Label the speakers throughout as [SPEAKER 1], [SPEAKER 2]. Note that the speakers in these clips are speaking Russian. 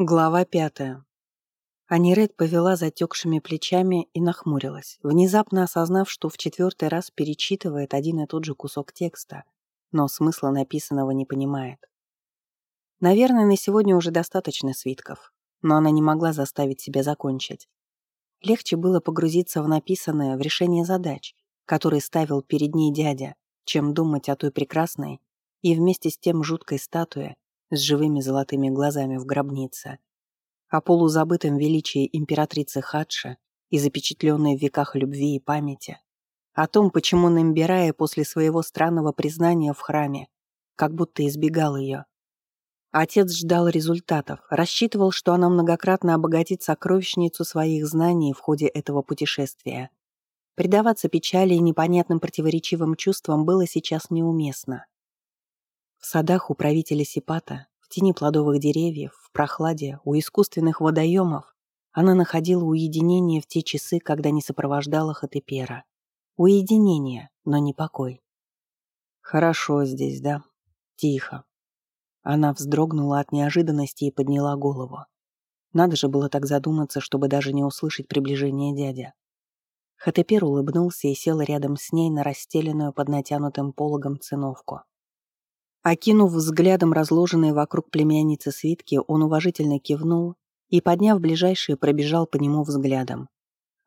[SPEAKER 1] Глава пятая. Аниред повела затекшими плечами и нахмурилась, внезапно осознав, что в четвертый раз перечитывает один и тот же кусок текста, но смысла написанного не понимает. Наверное, на сегодня уже достаточно свитков, но она не могла заставить себя закончить. Легче было погрузиться в написанное, в решение задач, которые ставил перед ней дядя, чем думать о той прекрасной и вместе с тем жуткой статуе, с живыми золотыми глазами в гробнице, о полузабытом величии императрицы Хадша и запечатленной в веках любви и памяти, о том, почему Намбирая после своего странного признания в храме как будто избегал ее. Отец ждал результатов, рассчитывал, что она многократно обогатит сокровищницу своих знаний в ходе этого путешествия. Предаваться печали и непонятным противоречивым чувствам было сейчас неуместно. В садах у правителя Сипата, в тени плодовых деревьев, в прохладе, у искусственных водоемов она находила уединение в те часы, когда не сопровождала Хатепера. Уединение, но не покой. «Хорошо здесь, да? Тихо». Она вздрогнула от неожиданности и подняла голову. Надо же было так задуматься, чтобы даже не услышать приближение дядя. Хатепер улыбнулся и сел рядом с ней на расстеленную под натянутым пологом циновку. Окинув взглядом разложенные вокруг племянницы свитки, он уважительно кивнул и, подняв ближайшие, пробежал по нему взглядом.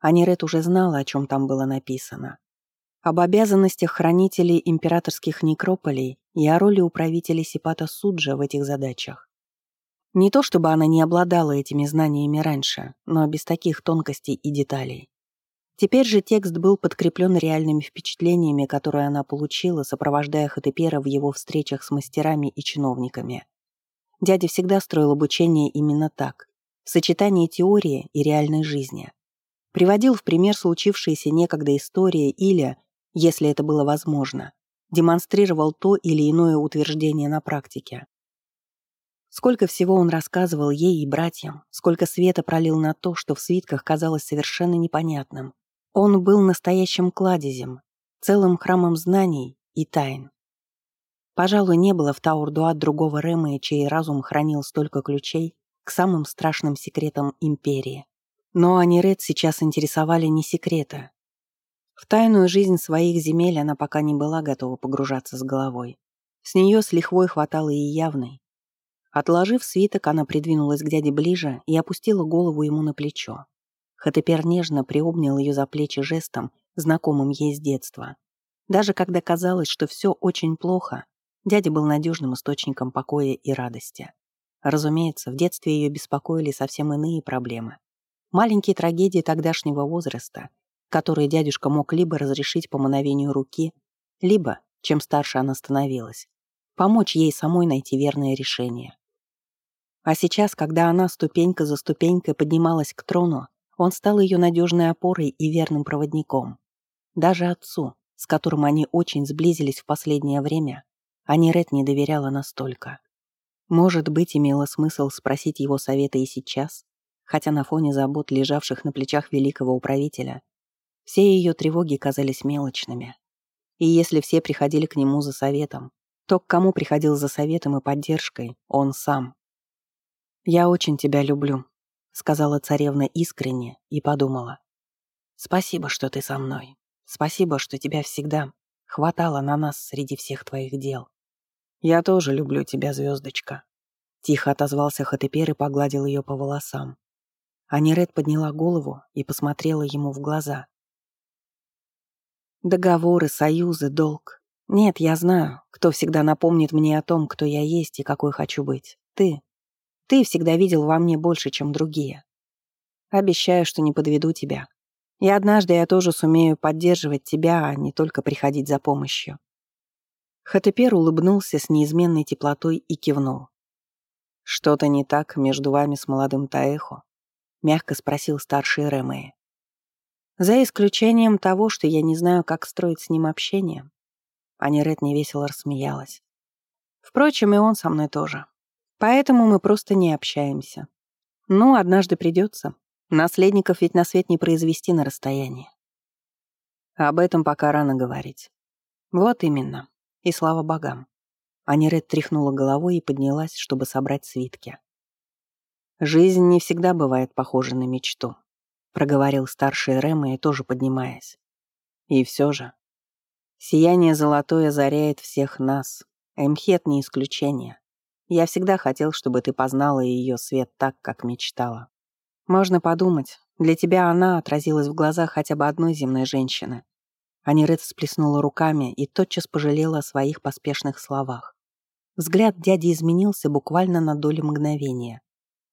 [SPEAKER 1] Анирет уже знала, о чем там было написано. Об обязанностях хранителей императорских некрополей и о роли управителей Сипата Суджа в этих задачах. Не то чтобы она не обладала этими знаниями раньше, но без таких тонкостей и деталей. Теперь же текст был подкреплен реальными впечатлениями, которые она получила, сопровождая Хатепера в его встречах с мастерами и чиновниками. Дядя всегда строил обучение именно так, в сочетании теории и реальной жизни. Приводил в пример случившиеся некогда истории или, если это было возможно, демонстрировал то или иное утверждение на практике. Сколько всего он рассказывал ей и братьям, сколько света пролил на то, что в свитках казалось совершенно непонятным, он был настоящим кладезем, целым храмом знаний и тайн. Пожалуй, не было в Таур-Дуат другого Рэма, чей разум хранил столько ключей к самым страшным секретам Империи. Но Аниред сейчас интересовали не секреты. В тайную жизнь своих земель она пока не была готова погружаться с головой. С нее с лихвой хватало и явной. Отложив свиток, она придвинулась к дяде ближе и опустила голову ему на плечо. Хатепер нежно приобнял ее за плечи жестом, знакомым ей с детства. Даже когда казалось, что все очень плохо, дядя был надежным источником покоя и радости. Разумеется, в детстве ее беспокоили совсем иные проблемы. Маленькие трагедии тогдашнего возраста, которые дядюшка мог либо разрешить по мановению руки, либо, чем старше она становилась, помочь ей самой найти верное решение. А сейчас, когда она ступенька за ступенькой поднималась к трону, он стал ее надежной опорой и верным проводником. Даже отцу, с которым они очень сблизились в последнее время, Анирет не доверяла настолько. Может быть, имело смысл спросить его совета и сейчас, хотя на фоне забот, лежавших на плечах великого управителя, все ее тревоги казались мелочными. И если все приходили к нему за советом, то к кому приходил за советом и поддержкой он сам. «Я очень тебя люблю», — сказала царевна искренне и подумала. «Спасибо, что ты со мной. Спасибо, что тебя всегда хватало на нас среди всех твоих дел. Я тоже люблю тебя, звездочка». Тихо отозвался Хатепер и погладил ее по волосам. Аниред подняла голову и посмотрела ему в глаза. «Договоры, союзы, долг. Нет, я знаю, кто всегда напомнит мне о том, кто я есть и какой хочу быть. Ты. Ты всегда видел во мне больше, чем другие. Обещаю, что не подведу тебя. И однажды я тоже сумею поддерживать тебя, а не только приходить за помощью». Хатепер улыбнулся с неизменной теплотой и кивнул. «Что-то не так между вами с молодым Таэхо?» — мягко спросил старший Рэмэй. «За исключением того, что я не знаю, как строить с ним общение». Анирет невесело рассмеялась. «Впрочем, и он со мной тоже. Поэтому мы просто не общаемся. Ну, однажды придется. Наследников ведь на свет не произвести на расстоянии. Об этом пока рано говорить. Вот именно. И слава богам. Аниред тряхнула головой и поднялась, чтобы собрать свитки. «Жизнь не всегда бывает похожа на мечту», — проговорил старший Рэма и тоже поднимаясь. «И все же, сияние золотое заряет всех нас, Эмхет не исключение. Я всегда хотел, чтобы ты познала ее свет так, как мечтала. Можно подумать, для тебя она отразилась в глазах хотя бы одной земной женщины». Анирет всплеснула руками и тотчас пожалела о своих поспешных словах. Взгляд дяди изменился буквально на долю мгновения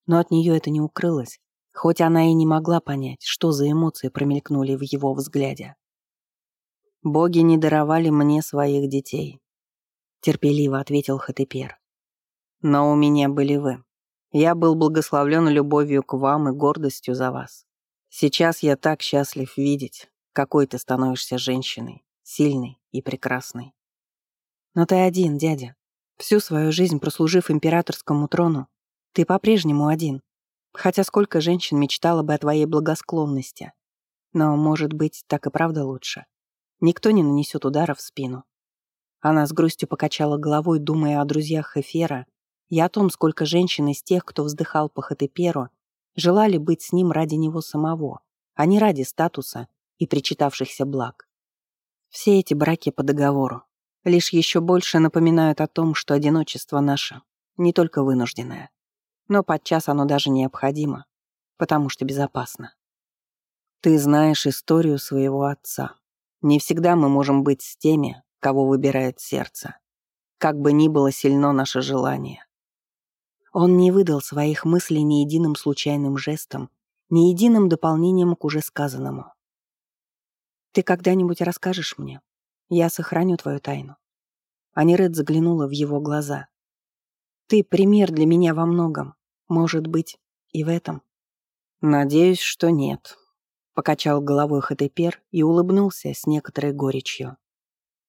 [SPEAKER 1] но от нее это не укрылось, хоть она и не могла понять, что за эмоции промелькнули в его взгляде. «Боги не даровали мне своих детей», — терпеливо ответил Хатепер. «Но у меня были вы. Я был благословлен любовью к вам и гордостью за вас. Сейчас я так счастлив видеть, какой ты становишься женщиной, сильной и прекрасной. Но ты один, дядя. Всю свою жизнь прослужив императорскому трону, ты по-прежнему один. Хотя сколько женщин мечтало бы о твоей благосклонности. Но, может быть, так и правда лучше. Никто не нанесет удара в спину. Она с грустью покачала головой, думая о друзьях Хефера и о том, сколько женщин из тех, кто вздыхал по Хатеперу, желали быть с ним ради него самого, а не ради статуса и причитавшихся благ. Все эти браки по договору лишь еще больше напоминают о том, что одиночество наше не только вынужденное, но подчас оно даже необходимо, потому что безопасно. Ты знаешь историю своего отца. Не всегда мы можем быть с теми, кого выбирает сердце. Как бы ни было сильно наше желание. Он не выдал своих мыслей ни единым случайным жестом, ни единым дополнением к уже сказанному. «Ты когда-нибудь расскажешь мне? Я сохраню твою тайну». Аниред заглянула в его глаза. «Ты пример для меня во многом. Может быть, и в этом? Надеюсь, что нет. Покачал головой Хатепер и улыбнулся с некоторой горечью.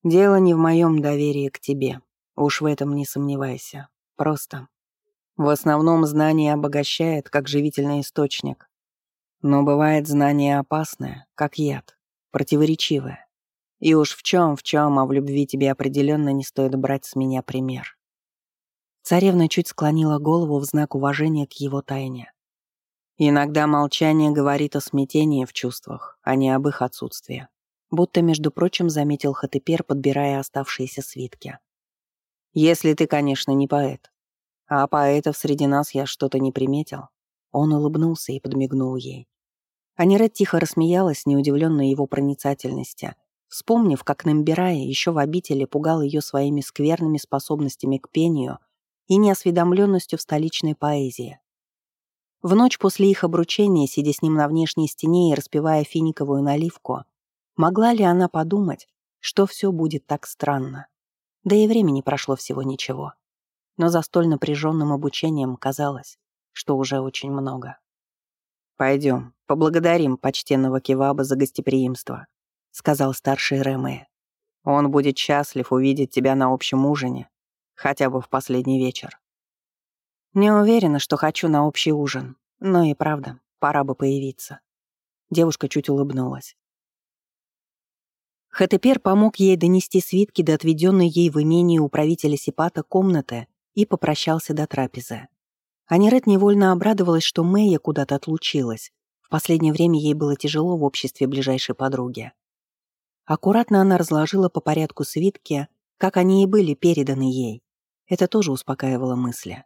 [SPEAKER 1] Дело не в моем доверии к тебе. Уж в этом не сомневайся. Просто. В основном знание обогащает, как живительный источник. Но бывает знание опасное, как яд, противоречивое. И уж в чем, в чем, а в любви тебе определенно не стоит брать с меня пример. Царевна чуть склонила голову в знак уважения к его тайне. Иногда молчание говорит о смятении в чувствах, а не об их отсутствии. Будто, между прочим, заметил Хатепер, подбирая оставшиеся свитки. «Если ты, конечно, не поэт. А поэтов среди нас я что-то не приметил». Он улыбнулся и подмигнул ей. Анирет тихо рассмеялась, неудивленной его проницательности, вспомнив, как Намбирая еще в обители пугал ее своими скверными способностями к пению — и неосведомленностью в столичной поэзии. В ночь после их обручения, сидя с ним на внешней стене и распевая финиковую наливку, могла ли она подумать, что все будет так странно? Да и времени прошло всего ничего. Но за столь напряженным обучением казалось, что уже очень много. «Пойдем, поблагодарим почтенного Киваба за гостеприимство», — сказал старший Рэмэ. «Он будет счастлив увидеть тебя на общем ужине хотя бы в последний вечер. Не уверена, что хочу на общий ужин, но и правда, пора бы появиться. Девушка чуть улыбнулась. Хатепер помог ей донести свитки до отведенной ей в имении управителя Сипата комнаты и попрощался до трапезы. Анирет невольно обрадовалась, что Мэя куда-то отлучилась. В последнее время ей было тяжело в обществе ближайшей подруги. Аккуратно она разложила по порядку свитки, как они и были переданы ей, это тоже успокаивало мысли.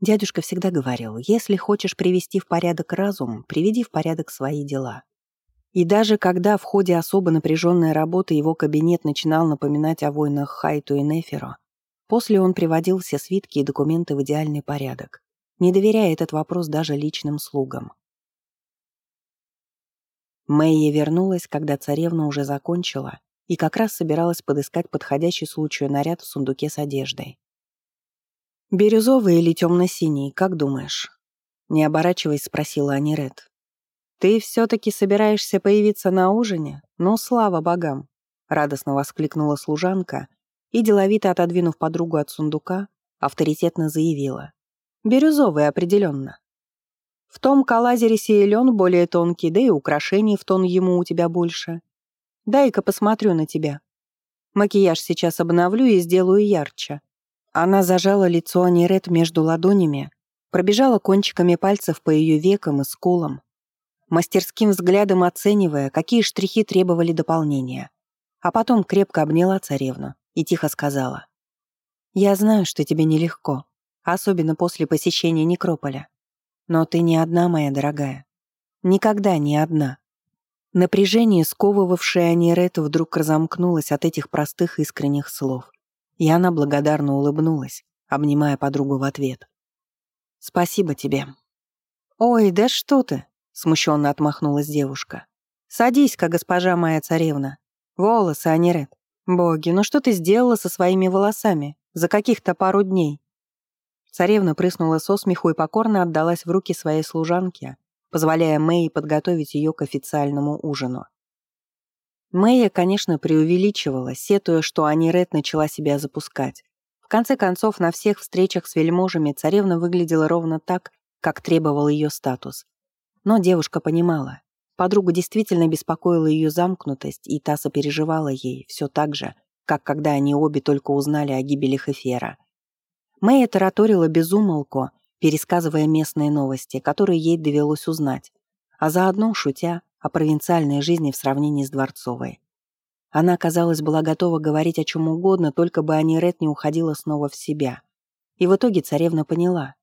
[SPEAKER 1] Дядюшка всегда говорил, если хочешь привести в порядок разум, приведи в порядок свои дела. И даже когда в ходе особо напряженной работы его кабинет начинал напоминать о войнах Хайту и Неферо, после он приводил все свитки и документы в идеальный порядок, не доверяя этот вопрос даже личным слугам. Мэйя вернулась, когда царевна уже закончила и как раз собиралась подыскать подходящий случаю наряд в сундуке с одеждой. «Бирюзовый или темно-синий, как думаешь?» Не оборачиваясь, спросила Аниред. «Ты все-таки собираешься появиться на ужине? Ну, слава богам!» Радостно воскликнула служанка и, деловито отодвинув подругу от сундука, авторитетно заявила. «Бирюзовый определенно. В том калазере сиелен более тонкий, да и украшений в тон ему у тебя больше. Дай-ка посмотрю на тебя. Макияж сейчас обновлю и сделаю ярче. Она зажала лицо Анирет между ладонями, Пробежала кончиками пальцев по ее векам и скулам, мастерским взглядом оценивая, какие штрихи требовали дополнения. А потом крепко обняла царевну и тихо сказала. «Я знаю, что тебе нелегко, особенно после посещения некрополя. Но ты не одна, моя дорогая. Никогда не одна». Напряжение, сковывавшее Анирету, вдруг разомкнулось от этих простых искренних слов. И она благодарно улыбнулась, обнимая подругу в ответ. «Спасибо тебе». «Ой, да что ты!» — смущенно отмахнулась девушка. «Садись-ка, госпожа моя царевна. Волосы, Анирет. Боги, ну что ты сделала со своими волосами? За каких-то пару дней?» Царевна прыснула со смеху и покорно отдалась в руки своей служанки, позволяя Мэй подготовить ее к официальному ужину. Мэя, конечно, преувеличивала, сетуя, что Анирет начала себя запускать. В конце концов, на всех встречах с вельможами царевна выглядела ровно так, как требовал ее статус. Но девушка понимала, подругу действительно беспокоила ее замкнутость, и та сопереживала ей все так же, как когда они обе только узнали о гибели Хефера. Мэя тараторила безумолку, пересказывая местные новости, которые ей довелось узнать, а заодно шутя о провинциальной жизни в сравнении с дворцовой. Она, казалось, была готова говорить о чем угодно, только бы Анирет не уходила снова в себя. И в итоге царевна поняла,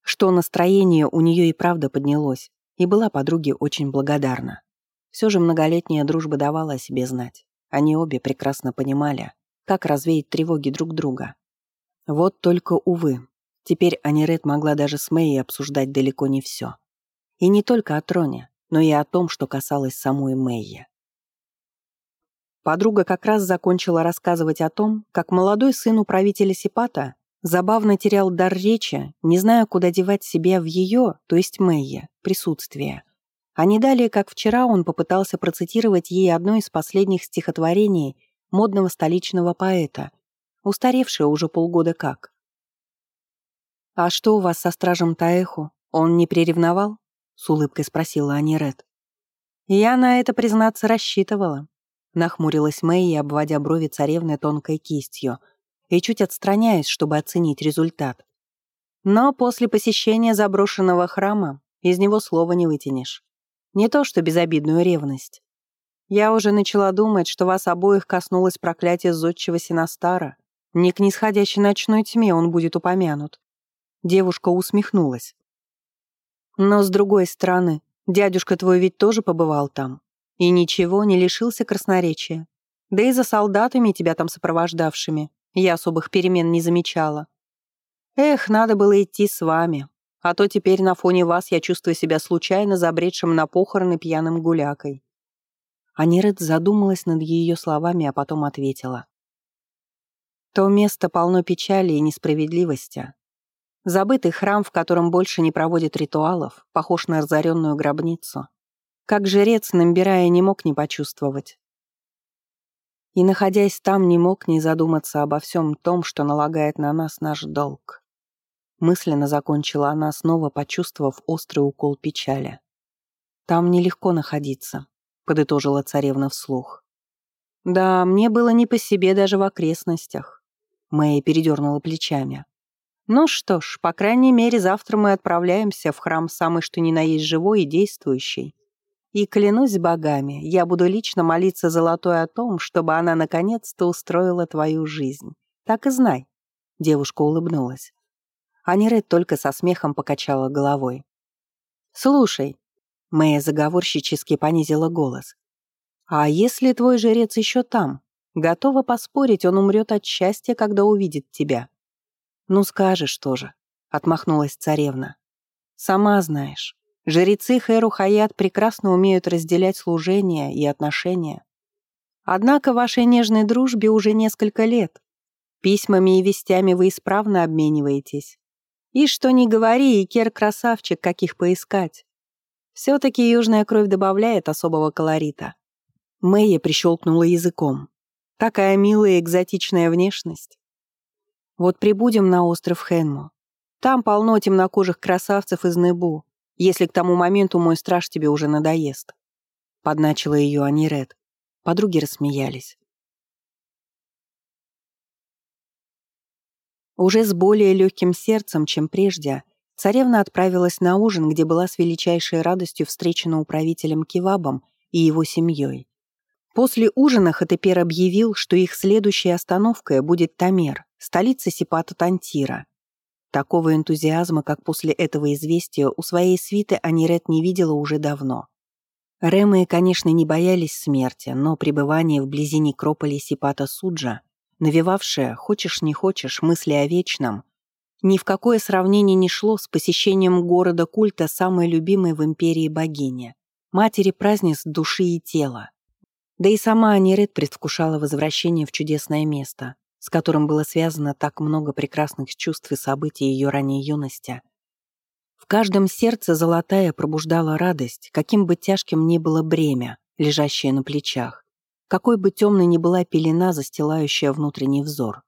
[SPEAKER 1] что настроение у нее и правда поднялось, и была подруге очень благодарна. Все же многолетняя дружба давала о себе знать. Они обе прекрасно понимали, как развеять тревоги друг друга. Вот только, увы, теперь Анирет могла даже с Мэей обсуждать далеко не все. И не только о троне, но и о том, что касалось самой Мэйи. Подруга как раз закончила рассказывать о том, как молодой сын управителя Сипата забавно терял дар речи, не зная, куда девать себя в ее, то есть Мэйе, присутствие. А не далее, как вчера, он попытался процитировать ей одно из последних стихотворений модного столичного поэта, устаревшее уже полгода как. «А что у вас со стражем Таэху? Он не приревновал?» с улыбкой спросила Аниред. «Я на это, признаться, рассчитывала», — нахмурилась Мэй, обводя брови царевны тонкой кистью и чуть отстраняясь, чтобы оценить результат. «Но после посещения заброшенного храма из него слова не вытянешь. Не то что безобидную ревность. Я уже начала думать, что вас обоих коснулось проклятие зодчего Синастара. Не к нисходящей ночной тьме он будет упомянут». Девушка усмехнулась. Но с другой стороны, дядюшка твой ведь тоже побывал там. И ничего, не лишился красноречия. Да и за солдатами, тебя там сопровождавшими, я особых перемен не замечала. Эх, надо было идти с вами. А то теперь на фоне вас я чувствую себя случайно забредшим на похороны пьяным гулякой. Аниред задумалась над ее словами, а потом ответила. То место полно печали и несправедливости, Забытый храм, в котором больше не проводят ритуалов, похож на разоренную гробницу. Как жрец, набирая, не мог не почувствовать. И, находясь там, не мог не задуматься обо всем том, что налагает на нас наш долг. Мысленно закончила она, снова почувствовав острый укол печали. «Там нелегко находиться», — подытожила царевна вслух. «Да, мне было не по себе даже в окрестностях». Мэя передернула плечами. Ну что ж, по крайней мере, завтра мы отправляемся в храм самый что ни на есть живой и действующий. И клянусь богами, я буду лично молиться Золотой о том, чтобы она наконец-то устроила твою жизнь. Так и знай. Девушка улыбнулась. Аниред только со смехом покачала головой. «Слушай», — Мэя заговорщически понизила голос, «а если твой жрец еще там? Готова поспорить, он умрет от счастья, когда увидит тебя». «Ну скажешь тоже», — отмахнулась царевна. «Сама знаешь, жрецы Хэру Хаят прекрасно умеют разделять служение и отношения. Однако вашей нежной дружбе уже несколько лет. Письмами и вестями вы исправно обмениваетесь. И что ни говори, Икер красавчик, каких поискать. Все-таки южная кровь добавляет особого колорита». Мэйя прищелкнула языком. Такая милая экзотичная внешность. Вот прибудем на остров Хенму. Там полно темнокожих красавцев из Небу, если к тому моменту мой страж тебе уже надоест. Подначила ее Аниред. Подруги рассмеялись. Уже с более легким сердцем, чем прежде, царевна отправилась на ужин, где была с величайшей радостью встречена управителем Кивабом и его семьей. После ужина Хатепер объявил, что их следующей остановкой будет Тамер, столица Сипата Тантира. Такого энтузиазма, как после этого известия, у своей свиты Анирет не видела уже давно. Ремы, конечно, не боялись смерти, но пребывание вблизи некрополя Сипата Суджа, навевавшее, хочешь не хочешь, мысли о вечном, ни в какое сравнение не шло с посещением города культа самой любимой в империи богини, матери празднеств души и тела. Да и сама Анирет предвкушала возвращение в чудесное место, с которым было связано так много прекрасных чувств и событий ее ранней юности. В каждом сердце золотая пробуждала радость, каким бы тяжким ни было бремя, лежащее на плечах, какой бы темной ни была пелена, застилающая внутренний взор.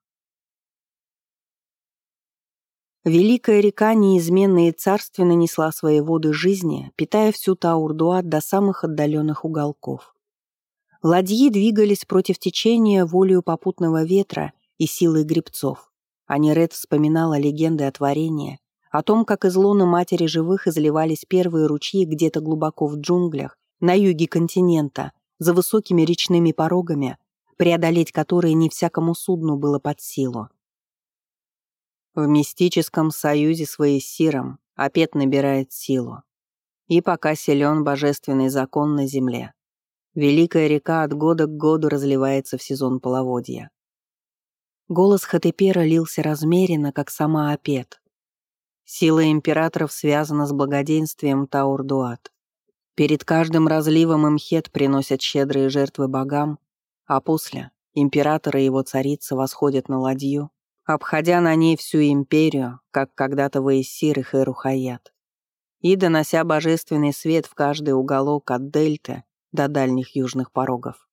[SPEAKER 1] Великая река неизменно и царственно несла свои воды жизни, питая всю Таурдуат до самых отдаленных уголков. Ладьи двигались против течения волею попутного ветра и силой грибцов. Аниред вспоминала легенды о творении, о том, как из лона матери живых изливались первые ручьи где-то глубоко в джунглях, на юге континента, за высокими речными порогами, преодолеть которые не всякому судну было под силу. В мистическом союзе с Ваесиром опет набирает силу. И пока силен божественный закон на земле, Великая река от года к году разливается в сезон половодья. Голос Хатепера лился размеренно, как сама Апет. Сила императоров связана с благоденствием Таурдуат. Перед каждым разливом имхет приносят щедрые жертвы богам, а после император и его царица восходят на ладью, обходя на ней всю империю, как когда-то Ваесир и Хэрухаят, и донося божественный свет в каждый уголок от дельты до дальних южных порогов.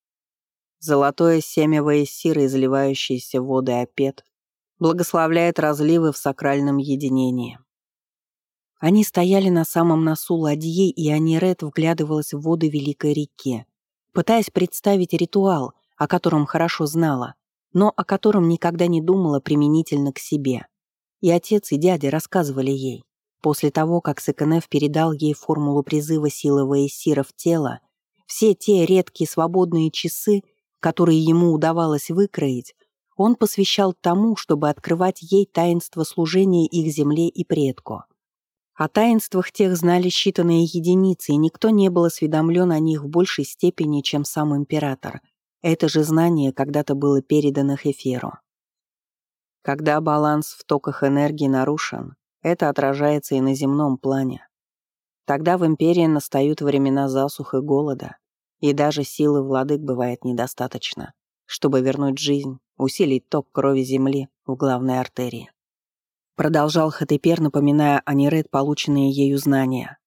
[SPEAKER 1] Золотое семя Ваесира, изливающееся в воды Апет, благословляет разливы в сакральном единении. Они стояли на самом носу ладьи, и Аниред вглядывалась в воды Великой реки, пытаясь представить ритуал, о котором хорошо знала, но о котором никогда не думала применительно к себе. И отец, и дядя рассказывали ей. После того, как Сыканев передал ей формулу призыва силы Ваесира в тело, все те редкие свободные часы, которые ему удавалось выкроить, он посвящал тому, чтобы открывать ей таинство служения их земле и предку. О таинствах тех знали считанные единицы, и никто не был осведомлен о них в большей степени, чем сам император. Это же знание когда-то было передано Хеферу. Когда баланс в токах энергии нарушен, это отражается и на земном плане. Тогда в империи настают времена засух и голода, и даже силы владык бывает недостаточно, чтобы вернуть жизнь, усилить ток крови земли в главной артерии. Продолжал Хатепер, напоминая о Нерет полученные ею знания.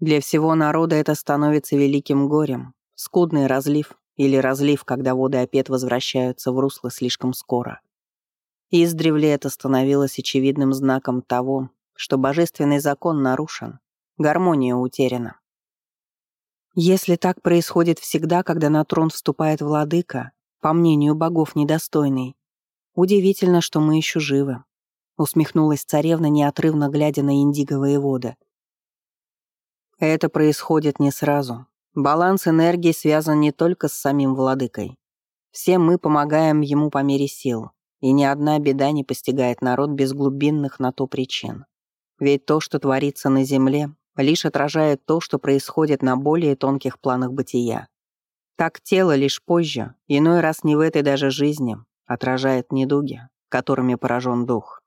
[SPEAKER 1] Для всего народа это становится великим горем, скудный разлив или разлив, когда воды опет возвращаются в русло слишком скоро. Издревле это становилось очевидным знаком того, что божественный закон нарушен, Гармония утеряна. Если так происходит всегда, когда на трон вступает владыка, по мнению богов недостойный, удивительно, что мы еще живы. Усмехнулась царевна, неотрывно глядя на индиговые воды. Это происходит не сразу. Баланс энергии связан не только с самим владыкой. Все мы помогаем ему по мере сил, и ни одна беда не постигает народ без глубинных на то причин. Ведь то, что творится на земле, лишь отражает то, что происходит на более тонких планах бытия. Так тело лишь позже, иной раз не в этой даже жизни, отражает недуги, которыми поражен дух.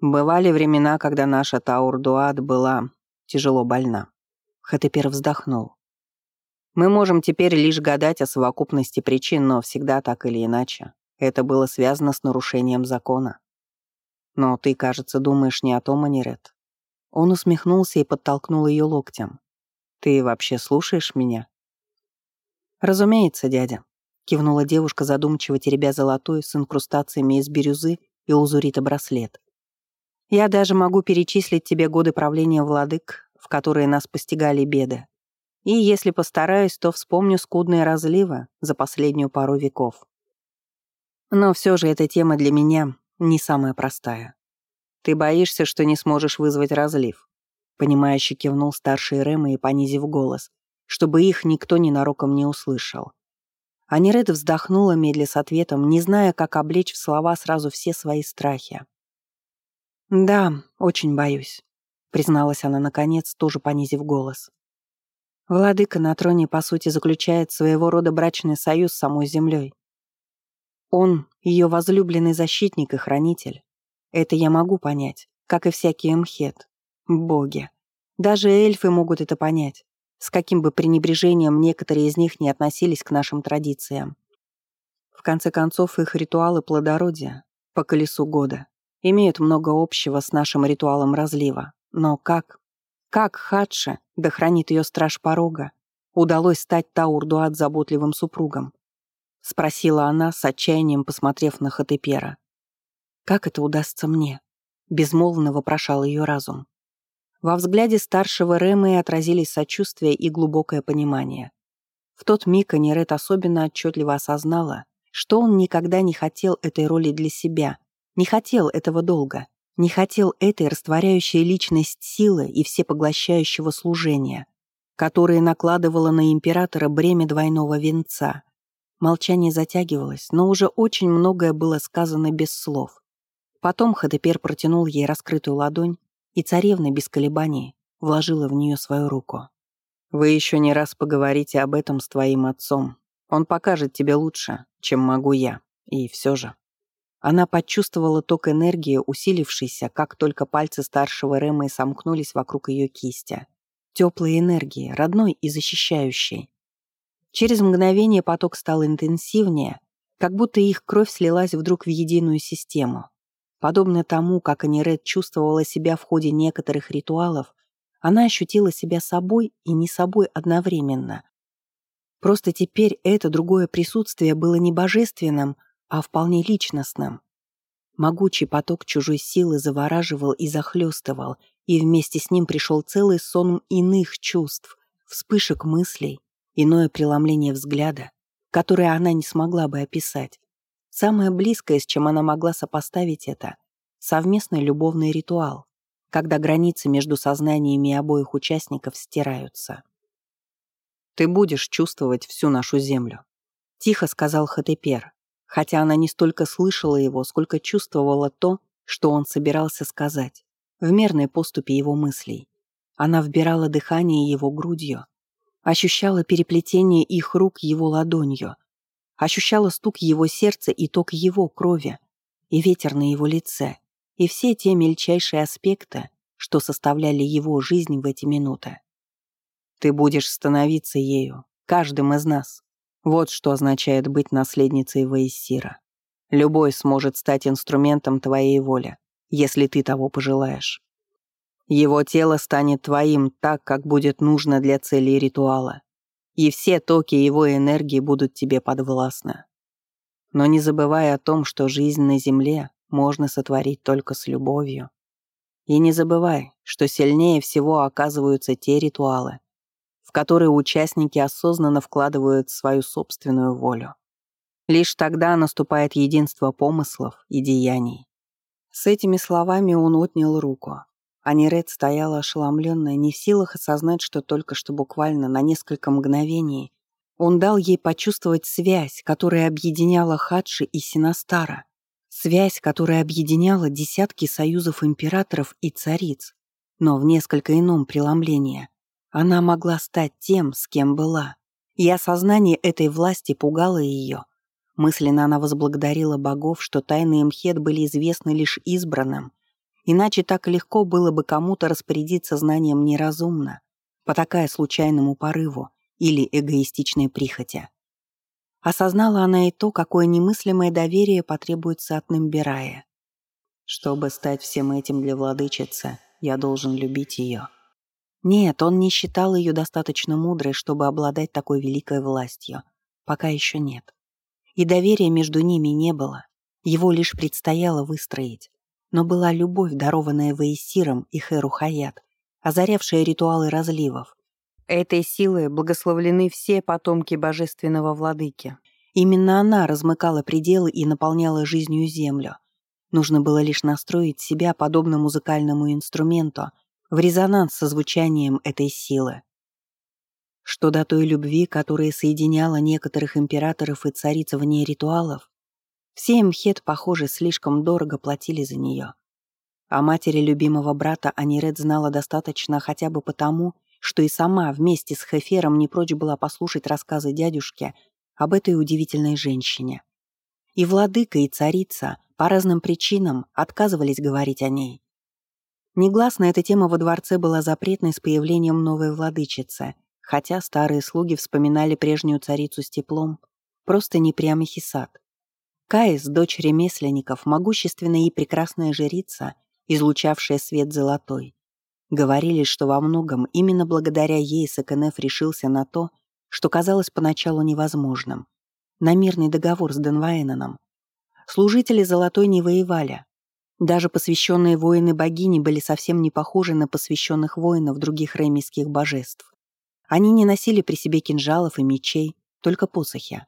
[SPEAKER 1] Бывали времена, когда наша Таурдуат была тяжело больна. Хатепер вздохнул. Мы можем теперь лишь гадать о совокупности причин, но всегда так или иначе. Это было связано с нарушением закона. Но ты, кажется, думаешь не о том, Анирет. Он усмехнулся и подтолкнул ее локтем. «Ты вообще слушаешь меня?» «Разумеется, дядя», — кивнула девушка, задумчиво теребя золотой с инкрустациями из бирюзы и лазурита браслет. «Я даже могу перечислить тебе годы правления владык, в которые нас постигали беды. И если постараюсь, то вспомню скудные разливы за последнюю пару веков. Но все же эта тема для меня не самая простая. Ты боишься, что не сможешь вызвать разлив?» Понимающе кивнул старший Рэма и понизив голос, чтобы их никто ненароком не услышал. Аниред вздохнула медля с ответом, не зная, как облечь в слова сразу все свои страхи. «Да, очень боюсь», — призналась она наконец, тоже понизив голос. Владыка на троне, по сути, заключает своего рода брачный союз с самой землей. Он — ее возлюбленный защитник и хранитель. Это я могу понять, как и всякий эмхет. Боги. Даже эльфы могут это понять, с каким бы пренебрежением некоторые из них не относились к нашим традициям. В конце концов, их ритуалы плодородия по колесу года имеют много общего с нашим ритуалом разлива. Но как? Как Хадше, да хранит ее страж порога, удалось стать Таурдуат заботливым супругом? — спросила она, с отчаянием посмотрев на Хатепера. «Как это удастся мне?» — безмолвно вопрошал ее разум. Во взгляде старшего Рэмы отразились сочувствие и глубокое понимание. В тот миг Анирет особенно отчетливо осознала, что он никогда не хотел этой роли для себя, не хотел этого долга, не хотел этой растворяющей личность силы и всепоглощающего служения, которое накладывало на императора бремя двойного венца — Молчание затягивалось, но уже очень многое было сказано без слов. Потом Хадепер протянул ей раскрытую ладонь, и царевна без колебаний вложила в нее свою руку. «Вы еще не раз поговорите об этом с твоим отцом. Он покажет тебе лучше, чем могу я. И все же». Она почувствовала ток энергии, усилившийся, как только пальцы старшего Рэмы сомкнулись вокруг ее кисти. Теплой энергии, родной и защищающей. Через мгновение поток стал интенсивнее, как будто их кровь слилась вдруг в единую систему. Подобно тому, как Аниред чувствовала себя в ходе некоторых ритуалов, она ощутила себя собой и не собой одновременно. Просто теперь это другое присутствие было не божественным, а вполне личностным. Могучий поток чужой силы завораживал и захлестывал, и вместе с ним пришел целый сон иных чувств, вспышек мыслей, иное преломление взгляда, которое она не смогла бы описать. Самое близкое, с чем она могла сопоставить это — совместный любовный ритуал, когда границы между сознаниями обоих участников стираются. «Ты будешь чувствовать всю нашу землю», — тихо сказал Хатепер, хотя она не столько слышала его, сколько чувствовала то, что он собирался сказать, в мерной поступе его мыслей. Она вбирала дыхание его грудью, Ощущала переплетение их рук его ладонью. Ощущала стук его сердца и ток его крови, и ветер на его лице, и все те мельчайшие аспекты, что составляли его жизнь в эти минуты. Ты будешь становиться ею, каждым из нас. Вот что означает быть наследницей Ваесира. Любой сможет стать инструментом твоей воли, если ты того пожелаешь. Его тело станет твоим так, как будет нужно для цели ритуала. И все токи его энергии будут тебе подвластны. Но не забывай о том, что жизнь на Земле можно сотворить только с любовью. И не забывай, что сильнее всего оказываются те ритуалы, в которые участники осознанно вкладывают свою собственную волю. Лишь тогда наступает единство помыслов и деяний. С этими словами он отнял руку, Аниред стояла ошеломленная, не в силах осознать, что только что буквально на несколько мгновений он дал ей почувствовать связь, которая объединяла Хадши и Синастара, связь, которая объединяла десятки союзов императоров и цариц, но в несколько ином преломлении. Она могла стать тем, с кем была. И осознание этой власти пугало ее. Мысленно она возблагодарила богов, что тайны Мхет были известны лишь избранным, Иначе так легко было бы кому-то распорядиться знанием неразумно, потакая случайному порыву или эгоистичной прихоти. Осознала она и то, какое немыслимое доверие потребуется от Нембирая. Чтобы стать всем этим для владычицы, я должен любить ее. Нет, он не считал ее достаточно мудрой, чтобы обладать такой великой властью. Пока еще нет. И доверия между ними не было. Его лишь предстояло выстроить но была любовь, дарованная Ваесиром и Херу Хаят, озарявшая ритуалы разливов. Этой силой благословлены все потомки божественного владыки. Именно она размыкала пределы и наполняла жизнью землю. Нужно было лишь настроить себя, подобно музыкальному инструменту, в резонанс со звучанием этой силы. Что до той любви, которая соединяла некоторых императоров и цариц вне ритуалов, все Мхет, похоже, слишком дорого платили за нее. О матери любимого брата Аниред знала достаточно хотя бы потому, что и сама вместе с Хефером не прочь была послушать рассказы дядюшки об этой удивительной женщине. И владыка, и царица по разным причинам отказывались говорить о ней. Негласно эта тема во дворце была запретной с появлением новой владычицы, хотя старые слуги вспоминали прежнюю царицу с теплом, просто не прямо Хисат. Каис, дочь ремесленников, могущественная и прекрасная жрица, излучавшая свет золотой. Говорили, что во многом именно благодаря ей СКНФ решился на то, что казалось поначалу невозможным — на мирный договор с Денвайеном. Служители Золотой не воевали, даже посвященные воины богини были совсем не похожи на посвященных воинов других ремийских божеств. Они не носили при себе кинжалов и мечей, только посохи.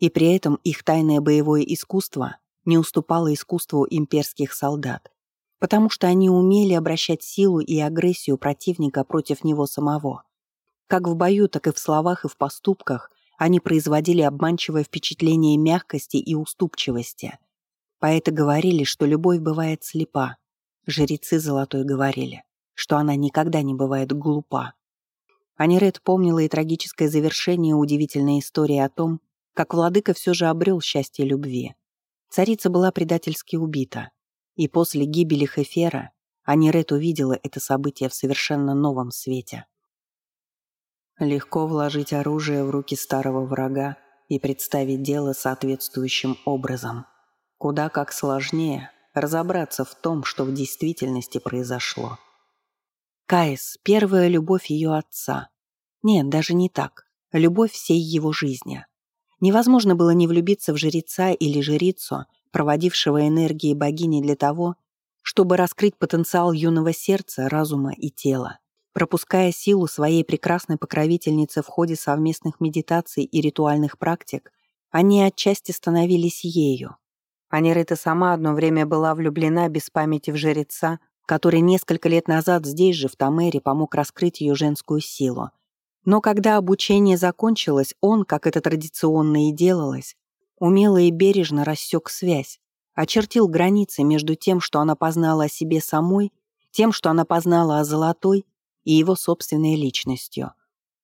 [SPEAKER 1] И при этом их тайное боевое искусство не уступало искусству имперских солдат, потому что они умели обращать силу и агрессию противника против него самого. Как в бою, так и в словах и в поступках они производили обманчивое впечатление мягкости и уступчивости – Поэты говорили, что любовь бывает слепа. Жрецы золотой говорили, что она никогда не бывает глупа. Аниред помнила и трагическое завершение удивительной истории о том, как владыка все же обрел счастье любви. Царица была предательски убита, и после гибели Хефера Аниред увидела это событие в совершенно новом свете. Легко вложить оружие в руки старого врага и представить дело соответствующим образом – Куда как сложнее разобраться в том, что в действительности произошло. Каис — первая любовь ее отца. Нет, даже не так. Любовь всей его жизни. Невозможно было не влюбиться в жреца или жрицу, проводившего энергии богини для того, чтобы раскрыть потенциал юного сердца, разума и тела, пропуская силу своей прекрасной покровительницы в ходе совместных медитаций и ритуальных практик, они отчасти становились ею, Анирыта сама одно время была влюблена без памяти в жреца, который несколько лет назад здесь же, в Тамере, помог раскрыть ее женскую силу. Но когда обучение закончилось, он, как это традиционно и делалось, умело и бережно рассек связь, очертил границы между тем, что она познала о себе самой, тем, что она познала о Золотой и его собственной личностью.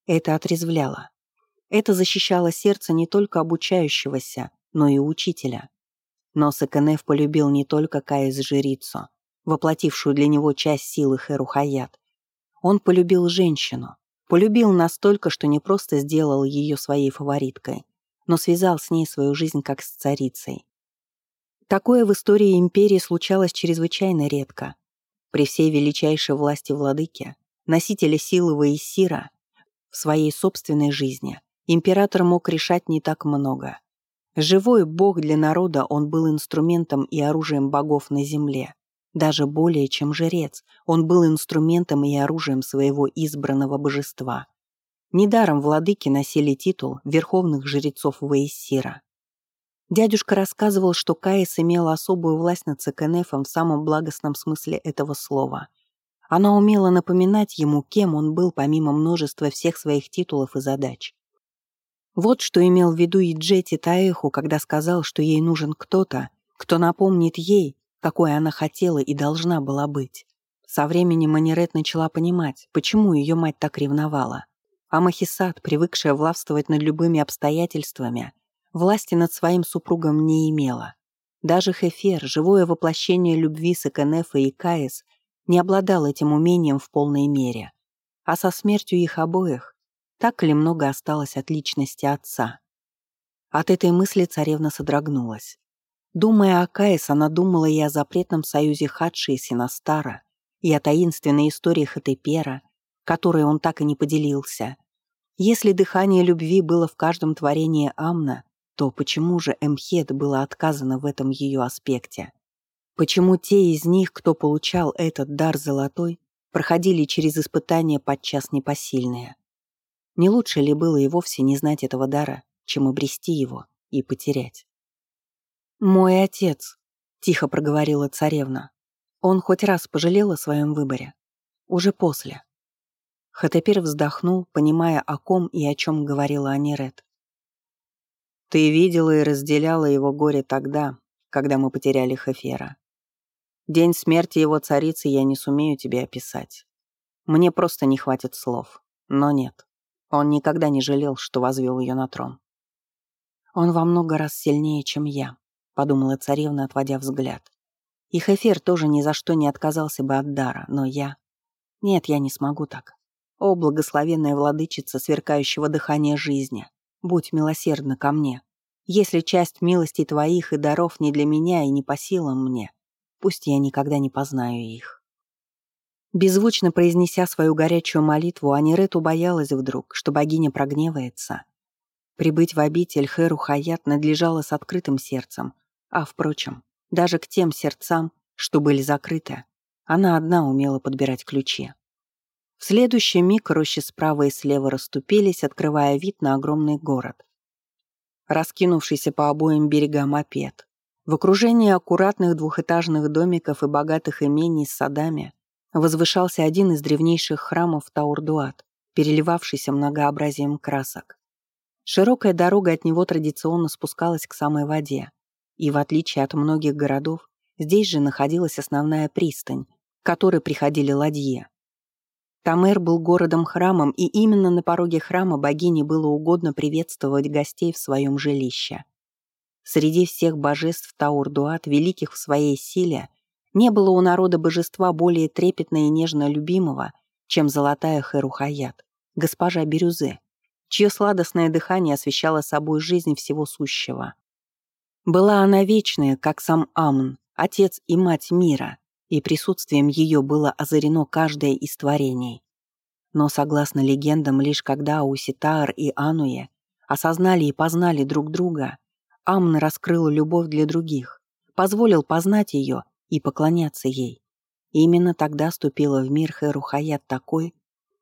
[SPEAKER 1] Это отрезвляло. Это защищало сердце не только обучающегося, но и учителя. Но Саканев полюбил не только Каис-жрицу, воплотившую для него часть силы Херухаят. Он полюбил женщину. Полюбил настолько, что не просто сделал ее своей фавориткой, но связал с ней свою жизнь как с царицей. Такое в истории империи случалось чрезвычайно редко. При всей величайшей власти владыки, носителя силы Ваесира, в своей собственной жизни император мог решать не так много. Живой бог для народа, он был инструментом и оружием богов на земле. Даже более, чем жрец, он был инструментом и оружием своего избранного божества. Недаром владыки носили титул верховных жрецов Ваесира. Дядюшка рассказывал, что Каис имела особую власть над Цикенефом в самом благостном смысле этого слова. Она умела напоминать ему, кем он был помимо множества всех своих титулов и задач. Вот что имел в виду и Джети Таэху, когда сказал, что ей нужен кто-то, кто напомнит ей, какой она хотела и должна была быть. Со временем Манерет начала понимать, почему ее мать так ревновала. А Махисат, привыкшая властвовать над любыми обстоятельствами, власти над своим супругом не имела. Даже Хефер, живое воплощение любви Сакенефа и Каис, не обладал этим умением в полной мере. А со смертью их обоих так ли много осталось от личности отца? От этой мысли царевна содрогнулась. Думая о Каис, она думала и о запретном союзе Хадши и Синастара, и о таинственной истории Хатепера, которой он так и не поделился. Если дыхание любви было в каждом творении Амна, то почему же Эмхет было отказано в этом ее аспекте? Почему те из них, кто получал этот дар золотой, проходили через испытания подчас непосильные? Не лучше ли было и вовсе не знать этого дара, чем обрести его и потерять? «Мой отец», — тихо проговорила царевна. Он хоть раз пожалел о своем выборе? Уже после. Хатепер вздохнул, понимая, о ком и о чем говорила Анирет. «Ты видела и разделяла его горе тогда, когда мы потеряли Хефера. День смерти его царицы я не сумею тебе описать. Мне просто не хватит слов. Но нет, он никогда не жалел, что возвел ее на трон. Он во много раз сильнее, чем я, подумала царевна, отводя взгляд. И Хефер тоже ни за что не отказался бы от дара, но я... Нет, я не смогу так. О, благословенная владычица сверкающего дыхания жизни, будь милосердна ко мне. Если часть милостей твоих и даров не для меня и не по силам мне, пусть я никогда не познаю их. Беззвучно произнеся свою горячую молитву, Анирет убоялась вдруг, что богиня прогневается. Прибыть в обитель Хэру Хаят надлежало с открытым сердцем, а, впрочем, даже к тем сердцам, что были закрыты, она одна умела подбирать ключи. В следующий миг рощи справа и слева расступились, открывая вид на огромный город. Раскинувшийся по обоим берегам опет. В окружении аккуратных двухэтажных домиков и богатых имений с садами возвышался один из древнейших храмов Таурдуат, переливавшийся многообразием красок. Широкая дорога от него традиционно спускалась к самой воде, и в отличие от многих городов, здесь же находилась основная пристань, к которой приходили ладьи. Тамер был городом-храмом, и именно на пороге храма богине было угодно приветствовать гостей в своем жилище. Среди всех божеств Таурдуат, великих в своей силе, не было у народа божества более трепетно и нежно любимого, чем золотая Херухаят, госпожа Бирюзы, чье сладостное дыхание освещало собой жизнь всего сущего. Была она вечная, как сам Амн, отец и мать мира, и присутствием ее было озарено каждое из творений. Но, согласно легендам, лишь когда Ауситаар и Ануе осознали и познали друг друга, Амн раскрыл любовь для других, позволил познать ее и поклоняться ей. И именно тогда ступила в мир Хэру Хаят такой,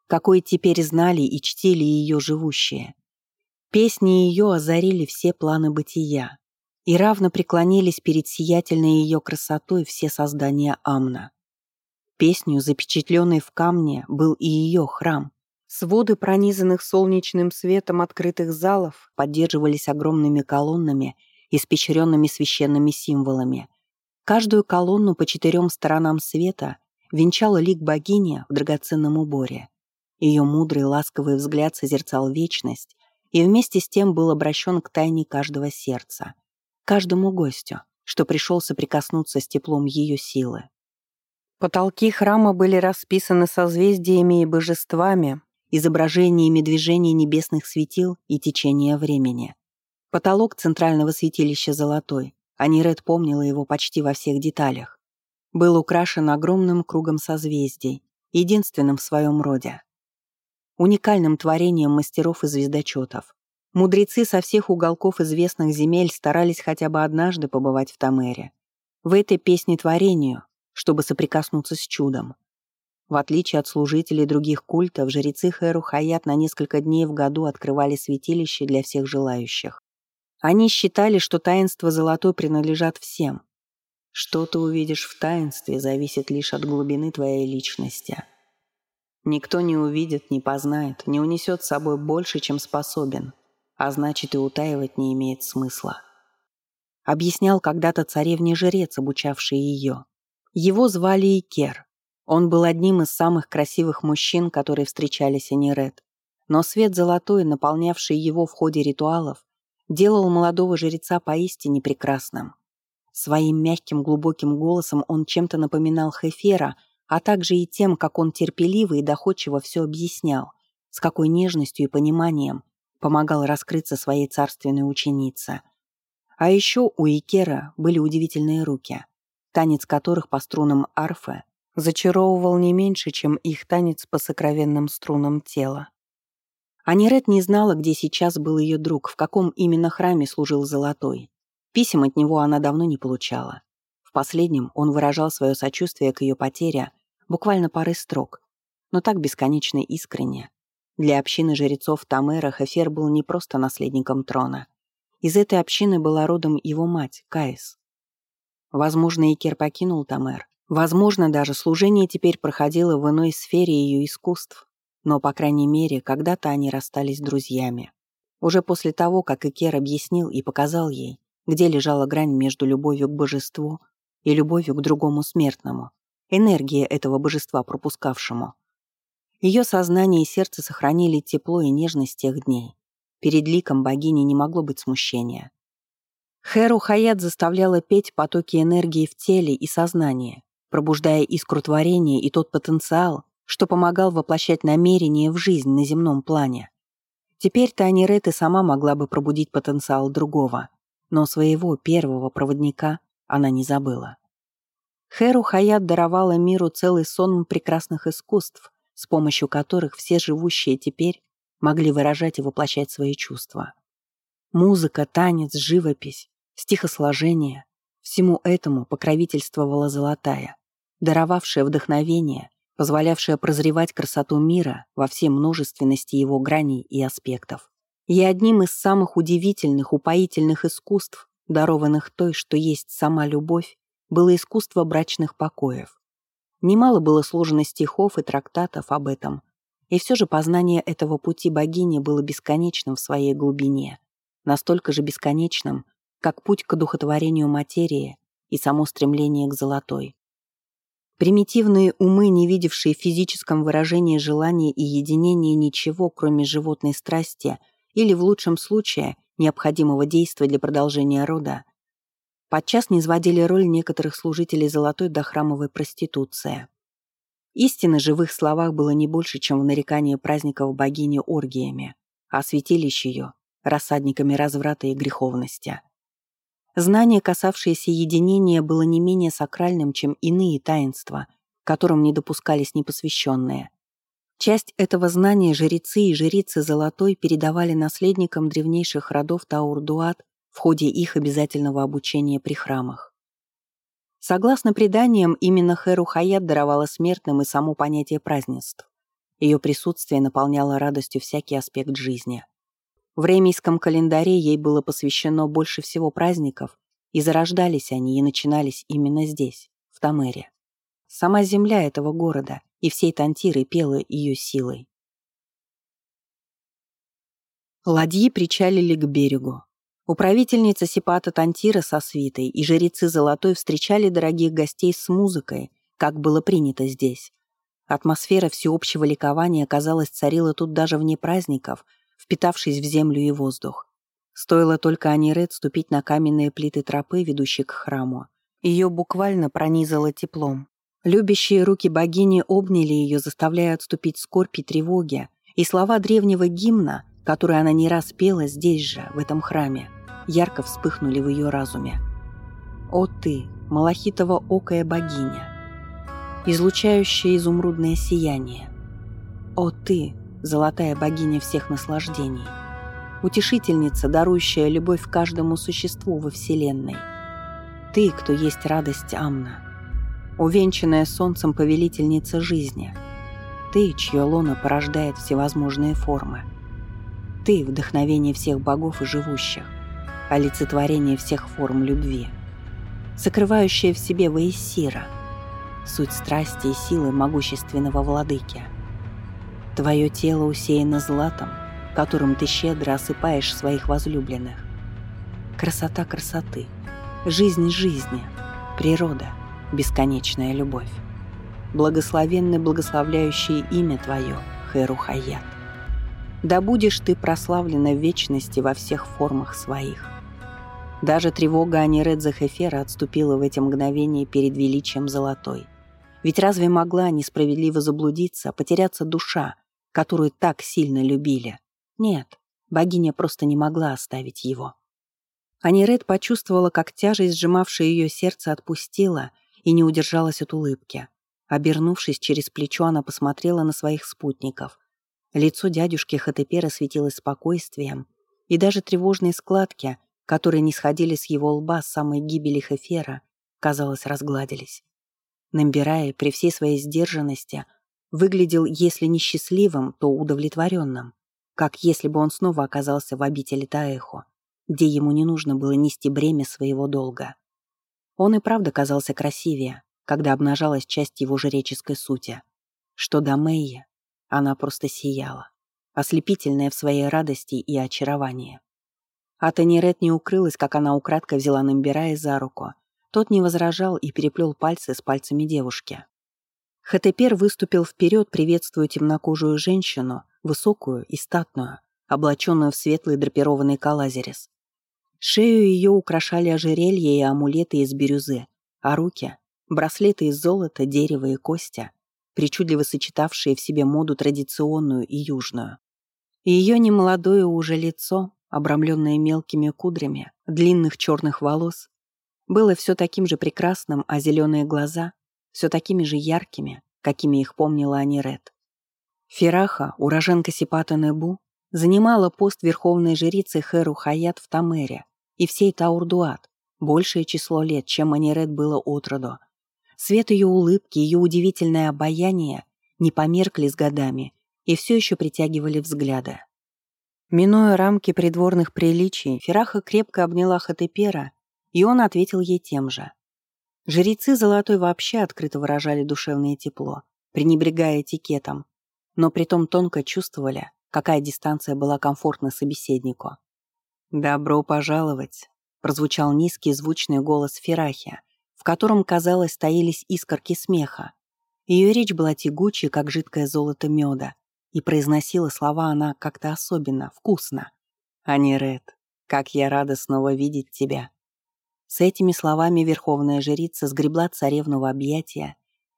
[SPEAKER 1] какой теперь знали и чтили ее живущие. Песни ее озарили все планы бытия, и равно преклонились перед сиятельной ее красотой все создания Амна. Песню, запечатленной в камне, был и ее храм. Своды пронизанных солнечным светом открытых залов поддерживались огромными колоннами, испещренными священными символами. Каждую колонну по четырем сторонам света венчала лик богини в драгоценном уборе. Ее мудрый ласковый взгляд созерцал вечность и вместе с тем был обращен к тайне каждого сердца каждому гостю, что пришел соприкоснуться с теплом ее силы. Потолки храма были расписаны созвездиями и божествами, изображениями движения небесных светил и течения времени. Потолок центрального святилища золотой, а Нерет помнила его почти во всех деталях. Был украшен огромным кругом созвездий, единственным в своем роде. Уникальным творением мастеров и звездочетов, Мудрецы со всех уголков известных земель старались хотя бы однажды побывать в Тамере. В этой песне творению, чтобы соприкоснуться с чудом. В отличие от служителей других культов, жрецы Хэру Хаят на несколько дней в году открывали святилище для всех желающих. Они считали, что таинства золотой принадлежат всем. Что ты увидишь в таинстве, зависит лишь от глубины твоей личности. Никто не увидит, не познает, не унесет с собой больше, чем способен, а значит и утаивать не имеет смысла. Объяснял когда-то царевне жрец, обучавший ее. Его звали Икер. Он был одним из самых красивых мужчин, которые встречались Эниред. Но свет золотой, наполнявший его в ходе ритуалов, делал молодого жреца поистине прекрасным. Своим мягким глубоким голосом он чем-то напоминал Хефера, а также и тем, как он терпеливо и доходчиво все объяснял, с какой нежностью и пониманием помогал раскрыться своей царственной ученице. А еще у Икера были удивительные руки, танец которых по струнам арфы зачаровывал не меньше, чем их танец по сокровенным струнам тела. Анирет не знала, где сейчас был ее друг, в каком именно храме служил Золотой. Писем от него она давно не получала. В последнем он выражал свое сочувствие к ее потере буквально пары строк, но так бесконечно искренне, для общины жрецов Тамера Хефер был не просто наследником трона. Из этой общины была родом его мать, Каис. Возможно, Икер покинул Тамер. Возможно, даже служение теперь проходило в иной сфере ее искусств. Но, по крайней мере, когда-то они расстались друзьями. Уже после того, как Икер объяснил и показал ей, где лежала грань между любовью к божеству и любовью к другому смертному, энергия этого божества пропускавшему. Ее сознание и сердце сохранили тепло и нежность тех дней. Перед ликом богини не могло быть смущения. Хэру Хаят заставляла петь потоки энергии в теле и сознании, пробуждая искру творения и тот потенциал, что помогал воплощать намерения в жизнь на земном плане. Теперь Тани Рет и сама могла бы пробудить потенциал другого, но своего первого проводника она не забыла. Хэру Хаят даровала миру целый сон прекрасных искусств, с помощью которых все живущие теперь могли выражать и воплощать свои чувства. Музыка, танец, живопись, стихосложение. Всему этому покровительствовала Золотая, даровавшая вдохновение, позволявшая прозревать красоту мира во всей множественности его граней и аспектов. И одним из самых удивительных, упоительных искусств, дарованных той, что есть сама любовь, было искусство брачных покоев. Немало было сложено стихов и трактатов об этом, и все же познание этого пути богини было бесконечным в своей глубине, настолько же бесконечным, как путь к одухотворению материи и само стремление к золотой. Примитивные умы, не видевшие в физическом выражении желания и единения ничего, кроме животной страсти или, в лучшем случае, необходимого действия для продолжения рода, подчас не сводили роль некоторых служителей золотой до храмовой проституции. Истины же в их словах было не больше, чем в нарекании праздников богини оргиями, а святилищ ее — рассадниками разврата и греховности. Знание, касавшееся единения, было не менее сакральным, чем иные таинства, которым не допускались непосвященные. Часть этого знания жрецы и жрицы Золотой передавали наследникам древнейших родов Таурдуат в ходе их обязательного обучения при храмах. Согласно преданиям, именно Хэру Хаят даровала смертным и само понятие празднеств. Ее присутствие наполняло радостью всякий аспект жизни. В ремийском календаре ей было посвящено больше всего праздников, и зарождались они и начинались именно здесь, в Тамере. Сама земля этого города и всей Тантиры пела ее силой. Ладьи причалили к берегу. Управительница Сипата Тантира со свитой и жрецы Золотой встречали дорогих гостей с музыкой, как было принято здесь. Атмосфера всеобщего ликования, казалось, царила тут даже вне праздников – впитавшись в землю и воздух. Стоило только Аниред ступить на каменные плиты тропы, ведущей к храму. Ее буквально пронизало теплом. Любящие руки богини обняли ее, заставляя отступить скорбь и тревоги, и слова древнего гимна, который она не раз пела здесь же, в этом храме, ярко вспыхнули в ее разуме. «О ты, малахитово окая богиня, излучающая изумрудное сияние! О ты, золотая богиня всех наслаждений, утешительница, дарующая любовь каждому существу во Вселенной. Ты, кто есть радость Амна, увенчанная солнцем повелительница жизни. Ты, чье лоно порождает всевозможные формы. Ты — вдохновение всех богов и живущих, олицетворение всех форм любви, сокрывающая в себе Ваесира, суть страсти и силы могущественного владыки — Твое тело усеяно златом, которым ты щедро осыпаешь своих возлюбленных. Красота красоты, жизнь жизни, природа, бесконечная любовь. Благословенный благословляющее имя Твое, Хэру Хаят. Да будешь ты прославлена в вечности во всех формах своих. Даже тревога Аниред Захефера отступила в эти мгновения перед величием золотой. Ведь разве могла несправедливо заблудиться, потеряться душа, которую так сильно любили. Нет, богиня просто не могла оставить его. Аниред почувствовала, как тяжесть, сжимавшая ее сердце, отпустила и не удержалась от улыбки. Обернувшись через плечо, она посмотрела на своих спутников. Лицо дядюшки Хатепера светилось спокойствием, и даже тревожные складки, которые не сходили с его лба с самой гибели Хефера, казалось, разгладились. Намбирая при всей своей сдержанности, выглядел, если не счастливым, то удовлетворенным, как если бы он снова оказался в обители Таэхо, где ему не нужно было нести бремя своего долга. Он и правда казался красивее, когда обнажалась часть его жреческой сути. Что до Мэйи, она просто сияла, ослепительная в своей радости и очаровании. А Танирет не укрылась, как она украдкой взяла Намбирая за руку. Тот не возражал и переплел пальцы с пальцами девушки. Хатепер выступил вперед, приветствуя темнокожую женщину, высокую и статную, облаченную в светлый драпированный калазерис. Шею ее украшали ожерелья и амулеты из бирюзы, а руки — браслеты из золота, дерева и костя, причудливо сочетавшие в себе моду традиционную и южную. Ее немолодое уже лицо, обрамленное мелкими кудрями, длинных черных волос, было все таким же прекрасным, а зеленые глаза — все такими же яркими, какими их помнила Аниред. Фераха, уроженка Сипата Небу, занимала пост верховной жрицы Хэру Хаят в Тамере и всей Таурдуат, большее число лет, чем Аниред было отроду. Свет ее улыбки, ее удивительное обаяние не померкли с годами и все еще притягивали взгляды. Минуя рамки придворных приличий, Фераха крепко обняла Хатепера, и он ответил ей тем же. Жрецы Золотой вообще открыто выражали душевное тепло, пренебрегая этикетом, но притом тонко чувствовали, какая дистанция была комфортна собеседнику. «Добро пожаловать», — прозвучал низкий звучный голос Ферахи, в котором, казалось, таились искорки смеха. Ее речь была тягучей, как жидкое золото меда, и произносила слова она как-то особенно, вкусно. «Аниред, как я рада снова видеть тебя». С этими словами верховная жрица сгребла царевну в объятия,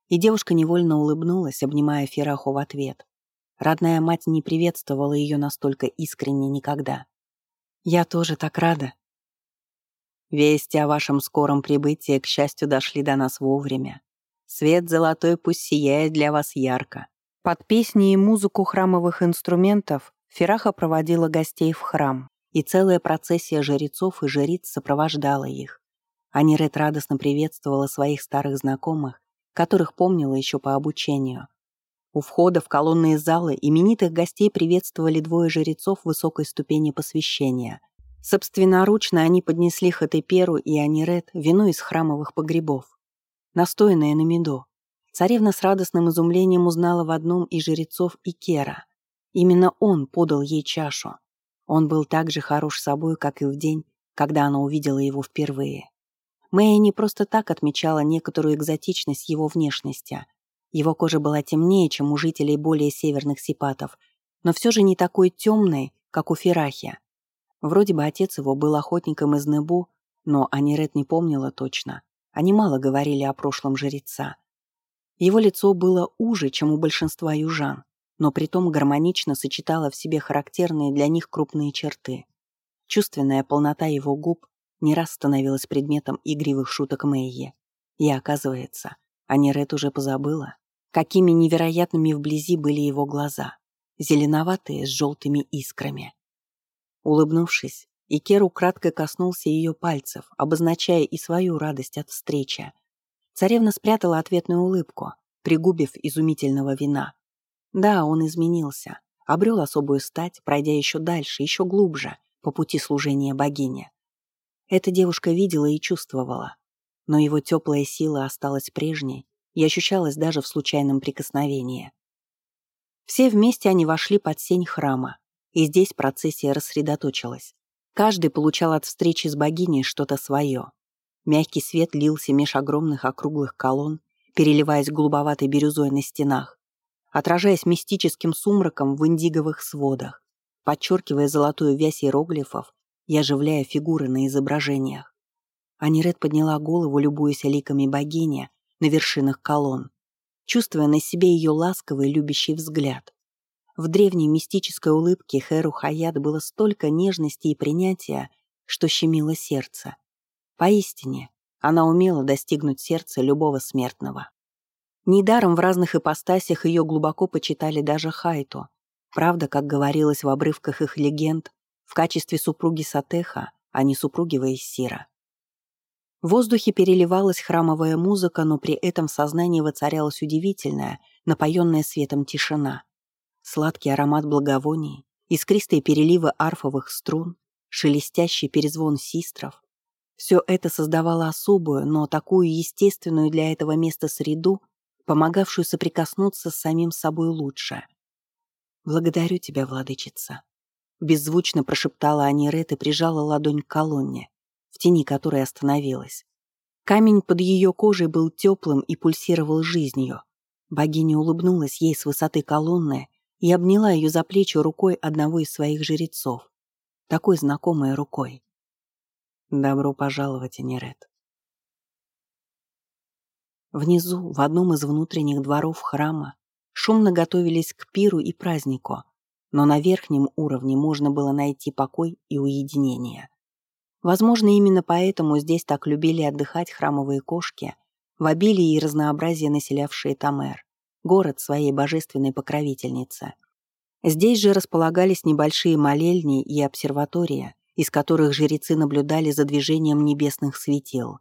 [SPEAKER 1] и девушка невольно улыбнулась, обнимая Фераху в ответ. Родная мать не приветствовала ее настолько искренне никогда. Я тоже так рада. Вести о вашем скором прибытии, к счастью, дошли до нас вовремя. Свет золотой пусть сияет для вас ярко. Под песни и музыку храмовых инструментов Фераха проводила гостей в храм, и целая процессия жрецов и жриц сопровождала их. Анирет радостно приветствовала своих старых знакомых, которых помнила еще по обучению. У входа в колонные залы именитых гостей приветствовали двое жрецов высокой ступени посвящения. Собственноручно они поднесли Хатеперу и Анирет вино из храмовых погребов, настоянное на меду. Царевна с радостным изумлением узнала в одном из жрецов Икера. Именно он подал ей чашу. Он был так же хорош собой, как и в день, когда она увидела его впервые. Мэя не просто так отмечала некоторую экзотичность его внешности – его кожа была темнее, чем у жителей более северных сипатов, но все же не такой темной, как у Ферахи. Вроде бы отец его был охотником из Небу, но Анирет не помнила точно. Они мало говорили о прошлом жреца. Его лицо было уже, чем у большинства южан, но притом гармонично сочетало в себе характерные для них крупные черты. Чувственная полнота его губ не раз становилась предметом игривых шуток Мэйи. И оказывается, Анирет уже позабыла, какими невероятными вблизи были его глаза, зеленоватые с желтыми искрами. Улыбнувшись, Икер украдкой коснулся ее пальцев, обозначая и свою радость от встречи. Царевна спрятала ответную улыбку, пригубив изумительного вина. Да, он изменился, обрел особую стать, пройдя еще дальше, еще глубже, по пути служения богине. Эта девушка видела и чувствовала но его теплая сила осталась прежней и ощущалась даже в случайном прикосновении. Все вместе они вошли под сень храма, и здесь процессия рассредоточилась. Каждый получал от встречи с богиней что-то свое. Мягкий свет лился меж огромных округлых колонн, переливаясь голубоватой бирюзой на стенах, отражаясь мистическим сумраком в индиговых сводах, подчеркивая золотую вязь иероглифов и оживляя фигуры на изображениях. Аниред подняла голову, любуясь ликами богини на вершинах колонн, чувствуя на себе ее ласковый любящий взгляд. В древней мистической улыбке Хэру Хаят было столько нежности и принятия, что щемило сердце. Поистине, она умела достигнуть сердца любого смертного. Недаром в разных ипостасях ее глубоко почитали даже Хайту. Правда, как говорилось в обрывках их легенд, в качестве супруги Сатеха, а не супруги Ваесира. В воздухе переливалась храмовая музыка, но при этом в сознании воцарялась удивительная, напоенная светом тишина. Сладкий аромат благовоний, искристые переливы арфовых струн, шелестящий перезвон систров. Все это создавало особую, но такую естественную для этого места среду, помогавшую соприкоснуться с самим собой лучше. «Благодарю тебя, владычица», — беззвучно прошептала Анирет и прижала ладонь к колонне, в тени которой остановилась. Камень под ее кожей был теплым и пульсировал жизнью. Богиня улыбнулась ей с высоты колонны и обняла ее за плечи рукой одного из своих жрецов, такой знакомой рукой. «Добро пожаловать, Анирет». Внизу, в одном из внутренних дворов храма, шумно готовились к пиру и празднику, но на верхнем уровне можно было найти покой и уединение. Возможно, именно поэтому здесь так любили отдыхать храмовые кошки, в обилии и разнообразии населявшие Тамер, город своей божественной покровительницы. Здесь же располагались небольшие молельни и обсерватория, из которых жрецы наблюдали за движением небесных светил.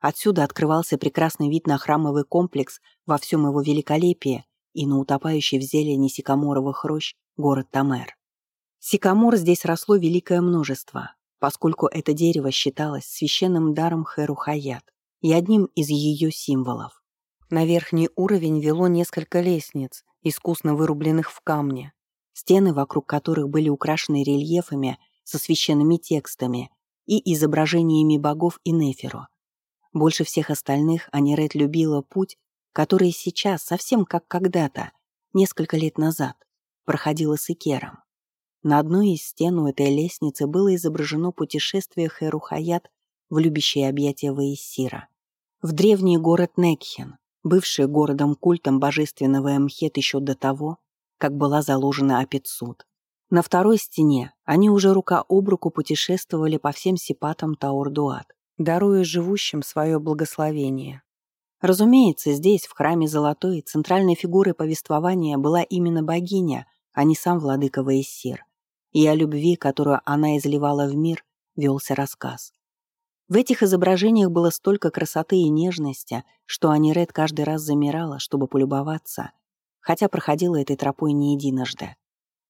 [SPEAKER 1] Отсюда открывался прекрасный вид на храмовый комплекс во всем его великолепии и на утопающий в зелени сикаморовых рощ город Тамер. Сикамор здесь росло великое множество, поскольку это дерево считалось священным даром Хэру Хаят и одним из ее символов. На верхний уровень вело несколько лестниц, искусно вырубленных в камне, стены вокруг которых были украшены рельефами со священными текстами и изображениями богов и Неферу. Больше всех остальных Аниред любила путь, который сейчас, совсем как когда-то, несколько лет назад, проходила с Икером. На одной из стен у этой лестницы было изображено путешествие Хэру Хаят в любящее объятия Ваесира. В древний город Некхен, бывший городом-культом божественного Эмхет еще до того, как была заложена Апетсуд. На второй стене они уже рука об руку путешествовали по всем сипатам Таурдуат, даруя живущим свое благословение. Разумеется, здесь, в храме Золотой, центральной фигурой повествования была именно богиня, а не сам владыка Ваесир. И о любви, которую она изливала в мир, велся рассказ. В этих изображениях было столько красоты и нежности, что Аниред каждый раз замирала, чтобы полюбоваться, хотя проходила этой тропой не единожды.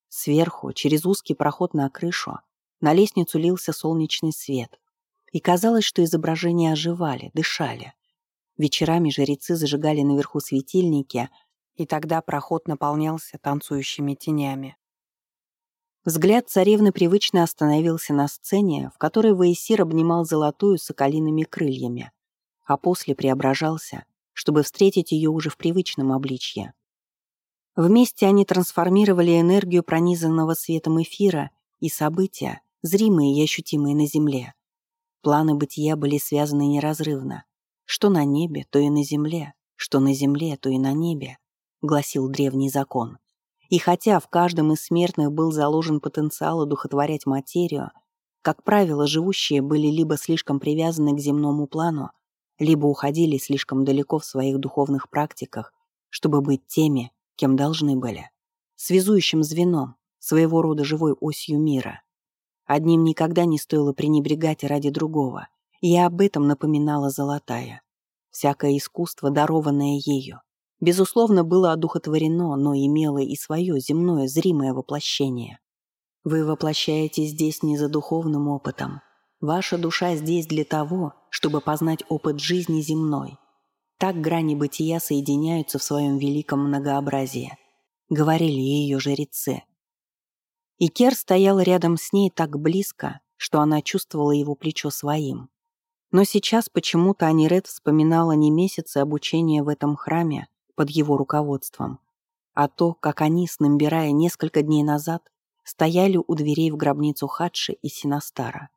[SPEAKER 1] Сверху, через узкий проход на крышу, на лестницу лился солнечный свет. И казалось, что изображения оживали, дышали. Вечерами жрецы зажигали наверху светильники, и тогда проход наполнялся танцующими тенями. Взгляд царевны привычно остановился на сцене, в которой Ваесир обнимал золотую соколиными крыльями, а после преображался, чтобы встретить ее уже в привычном обличье. Вместе они трансформировали энергию пронизанного светом эфира и события, зримые и ощутимые на Земле. Планы бытия были связаны неразрывно. Что на небе, то и на земле, что на земле, то и на небе, гласил древний закон. И хотя в каждом из смертных был заложен потенциал одухотворять материю, как правило, живущие были либо слишком привязаны к земному плану, либо уходили слишком далеко в своих духовных практиках, чтобы быть теми, кем должны были. Связующим звеном, своего рода живой осью мира. Одним никогда не стоило пренебрегать ради другого, и об этом напоминала Золотая. Всякое искусство, дарованное ею, безусловно, было одухотворено, но имело и свое земное зримое воплощение. Вы воплощаете здесь не за духовным опытом. Ваша душа здесь для того, чтобы познать опыт жизни земной. Так грани бытия соединяются в своем великом многообразии, говорили ее жрецы. И Кер стоял рядом с ней так близко, что она чувствовала его плечо своим. Но сейчас почему-то Аниред вспоминала не месяцы обучения в этом храме, под его руководством, а то, как они с Намбирая несколько дней назад стояли у дверей в гробницу Хадши и Синастара.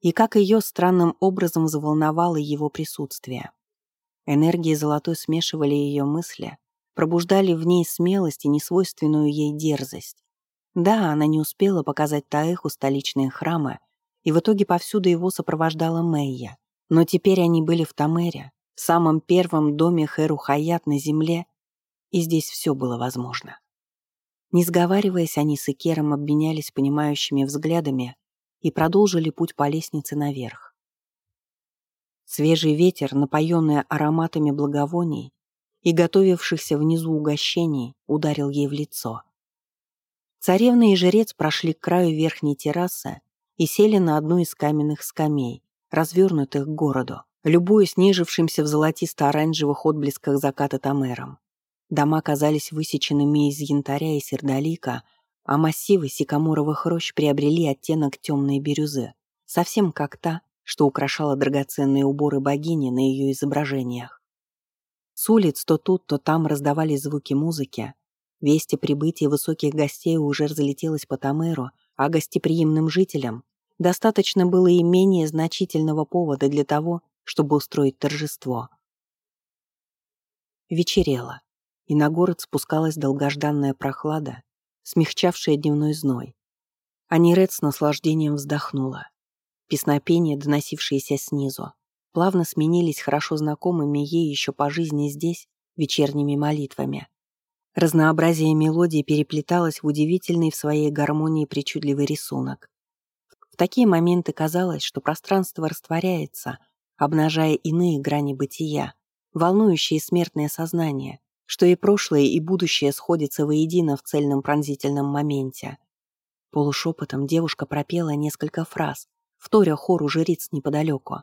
[SPEAKER 1] И как ее странным образом взволновало его присутствие. Энергии золотой смешивали ее мысли, пробуждали в ней смелость и несвойственную ей дерзость. Да, она не успела показать Таэху столичные храмы, и в итоге повсюду его сопровождала Мэйя. Но теперь они были в Тамере, самом первом доме Хэру Хаят на земле, и здесь все было возможно. Не сговариваясь, они с Икером обменялись понимающими взглядами и продолжили путь по лестнице наверх. Свежий ветер, напоенный ароматами благовоний и готовившихся внизу угощений, ударил ей в лицо. Царевна и жрец прошли к краю верхней террасы и сели на одну из каменных скамей, развернутых к городу, любуясь нежившимся в золотисто-оранжевых отблесках заката Тамером. Дома казались высеченными из янтаря и сердолика, а массивы сикаморовых рощ приобрели оттенок темной бирюзы, совсем как та, что украшала драгоценные уборы богини на ее изображениях. С улиц то тут, то там раздавались звуки музыки. Вести прибытия высоких гостей уже разлетелось по Тамеру, а гостеприимным жителям достаточно было и менее значительного повода для того, чтобы устроить торжество. Вечерело, и на город спускалась долгожданная прохлада, смягчавшая дневной зной. Аниред с наслаждением вздохнула. Песнопения, доносившиеся снизу, плавно сменились хорошо знакомыми ей еще по жизни здесь вечерними молитвами. Разнообразие мелодий переплеталось в удивительный в своей гармонии причудливый рисунок. В такие моменты казалось, что пространство растворяется, обнажая иные грани бытия, волнующие смертное сознание, что и прошлое, и будущее сходятся воедино в цельном пронзительном моменте. Полушепотом девушка пропела несколько фраз, вторя хору жриц неподалеку.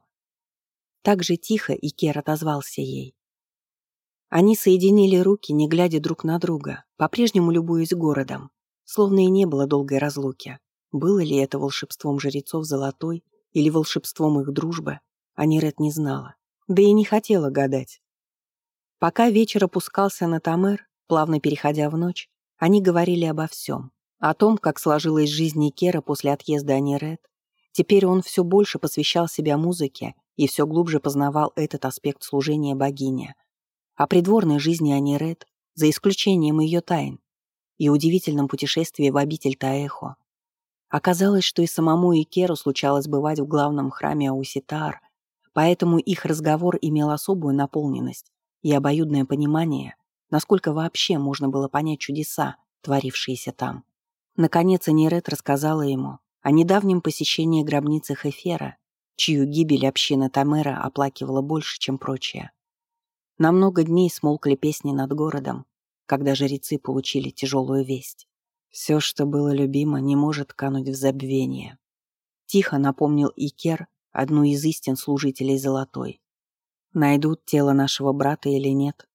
[SPEAKER 1] Так же тихо и Кер отозвался ей. Они соединили руки, не глядя друг на друга, по-прежнему любуясь городом, словно и не было долгой разлуки. Было ли это волшебством жрецов Золотой или волшебством их дружбы, Анирет не знала, да и не хотела гадать. Пока вечер опускался на Тамер, плавно переходя в ночь, они говорили обо всем. О том, как сложилась жизнь Икера после отъезда Анирет, Теперь он все больше посвящал себя музыке и все глубже познавал этот аспект служения богине. О придворной жизни Аниред, за исключением ее тайн, и удивительном путешествии в обитель Таэхо. Оказалось, что и самому Икеру случалось бывать в главном храме Ауситар, поэтому их разговор имел особую наполненность и обоюдное понимание, насколько вообще можно было понять чудеса, творившиеся там. Наконец Аниред рассказала ему, о недавнем посещении гробницы Хефера, чью гибель община Тамера оплакивала больше, чем прочее. На много дней смолкли песни над городом, когда жрецы получили тяжелую весть. Все, что было любимо, не может кануть в забвение. Тихо напомнил Икер одну из истин служителей Золотой. Найдут тело нашего брата или нет,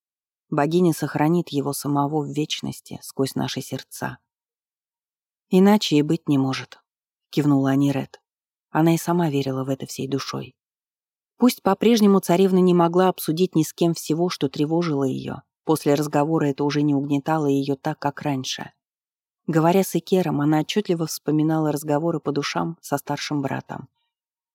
[SPEAKER 1] богиня сохранит его самого в вечности сквозь наши сердца. Иначе и быть не может. — кивнула Аниред. Она и сама верила в это всей душой. Пусть по-прежнему царевна не могла обсудить ни с кем всего, что тревожило ее, после разговора это уже не угнетало ее так, как раньше. Говоря с Икером, она отчетливо вспоминала разговоры по душам со старшим братом.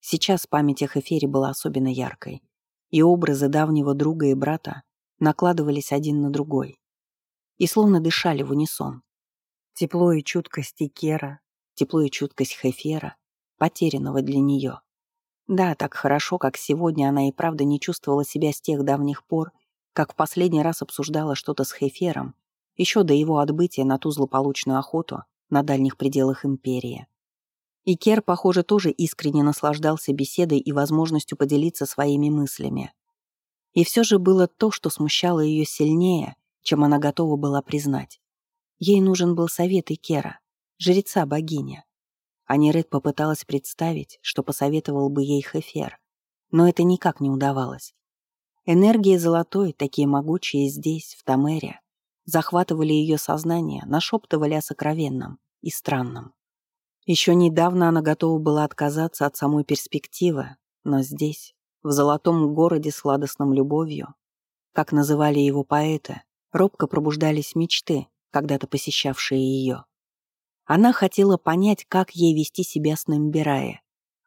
[SPEAKER 1] Сейчас память о Хефере была особенно яркой, и образы давнего друга и брата накладывались один на другой и словно дышали в унисон. Тепло и чуткость Икера, тепло и чуткость Хефера, потерянного для нее. Да, так хорошо, как сегодня она и правда не чувствовала себя с тех давних пор, как в последний раз обсуждала что-то с Хефером, еще до его отбытия на ту злополучную охоту на дальних пределах империи. И Кер, похоже, тоже искренне наслаждался беседой и возможностью поделиться своими мыслями. И все же было то, что смущало ее сильнее, чем она готова была признать. Ей нужен был совет Икера, жреца богиня. Аниред попыталась представить, что посоветовал бы ей Хефер, но это никак не удавалось. Энергии золотой, такие могучие здесь, в Тамере, захватывали ее сознание, нашептывали о сокровенном и странном. Еще недавно она готова была отказаться от самой перспективы, но здесь, в золотом городе с сладостным любовью, как называли его поэты, робко пробуждались мечты, когда-то посещавшие ее. Она хотела понять, как ей вести себя с Намбирая.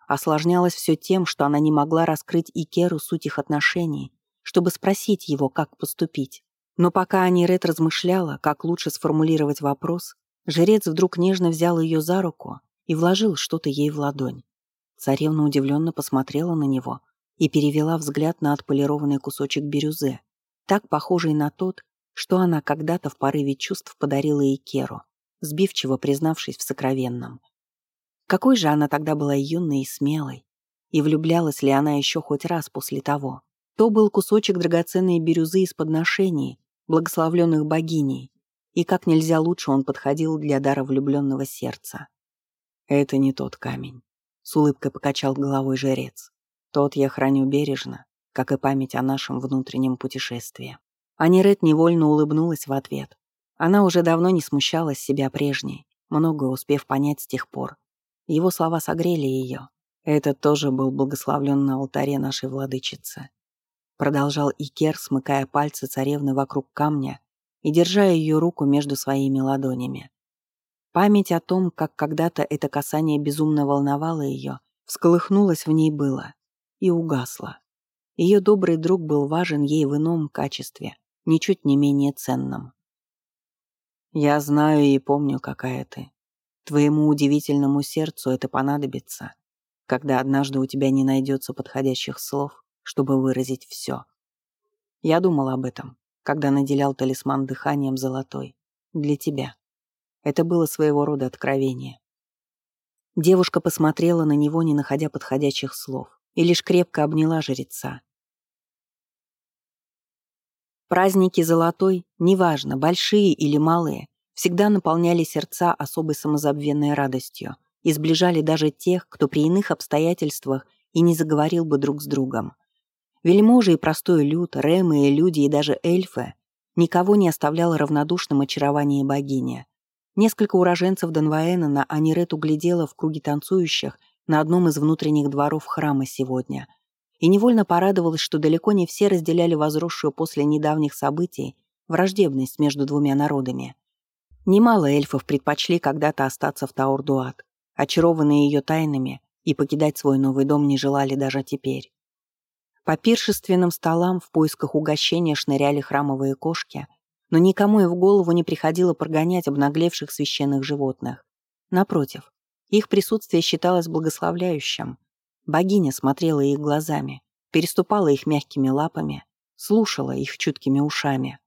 [SPEAKER 1] Осложнялось все тем, что она не могла раскрыть Икеру суть их отношений, чтобы спросить его, как поступить. Но пока Анирет размышляла, как лучше сформулировать вопрос, жрец вдруг нежно взял ее за руку и вложил что-то ей в ладонь. Царевна удивленно посмотрела на него и перевела взгляд на отполированный кусочек бирюзы, так похожий на тот, что она когда-то в порыве чувств подарила Икеру сбивчиво признавшись в сокровенном. Какой же она тогда была юной и смелой, и влюблялась ли она еще хоть раз после того. То был кусочек драгоценной бирюзы из подношений, благословленных богиней, и как нельзя лучше он подходил для дара влюбленного сердца. «Это не тот камень», — с улыбкой покачал головой жрец. Тот я храню бережно, как и память о нашем внутреннем путешествии. Анирет невольно улыбнулась в ответ. Она уже давно не смущалась себя прежней, многое успев понять с тех пор. Его слова согрели ее. Это тоже был благословлен на алтаре нашей владычицы. Продолжал Икер, смыкая пальцы царевны вокруг камня и держа ее руку между своими ладонями. Память о том, как когда-то это касание безумно волновало ее, всколыхнулась в ней было и угасла. Ее добрый друг был важен ей в ином качестве, ничуть не менее ценном. «Я знаю и помню, какая ты. Твоему удивительному сердцу это понадобится, когда однажды у тебя не найдется подходящих слов, чтобы выразить все. Я думал об этом, когда наделял талисман дыханием золотой. Для тебя. Это было своего рода откровение. Девушка посмотрела на него, не находя подходящих слов, и лишь крепко обняла жреца. Праздники золотой, неважно, большие или малые, всегда наполняли сердца особой самозабвенной радостью и сближали даже тех, кто при иных обстоятельствах и не заговорил бы друг с другом. Вельможи и простой люд, ремы и люди и даже эльфы никого не оставляло равнодушным очарование богини. Несколько уроженцев Донваэна на Анирет углядела в круге танцующих на одном из внутренних дворов храма сегодня. И невольно порадовалась, что далеко не все разделяли возросшую после недавних событий враждебность между двумя народами. Немало эльфов предпочли когда-то остаться в Таурдуат, очарованные ее тайнами, и покидать свой новый дом не желали даже теперь. По пиршественным столам в поисках угощения шныряли храмовые кошки, но никому и в голову не приходило прогонять обнаглевших священных животных. Напротив, их присутствие считалось благословляющим. Богиня смотрела их глазами, переступала их мягкими лапами, слушала их чуткими ушами.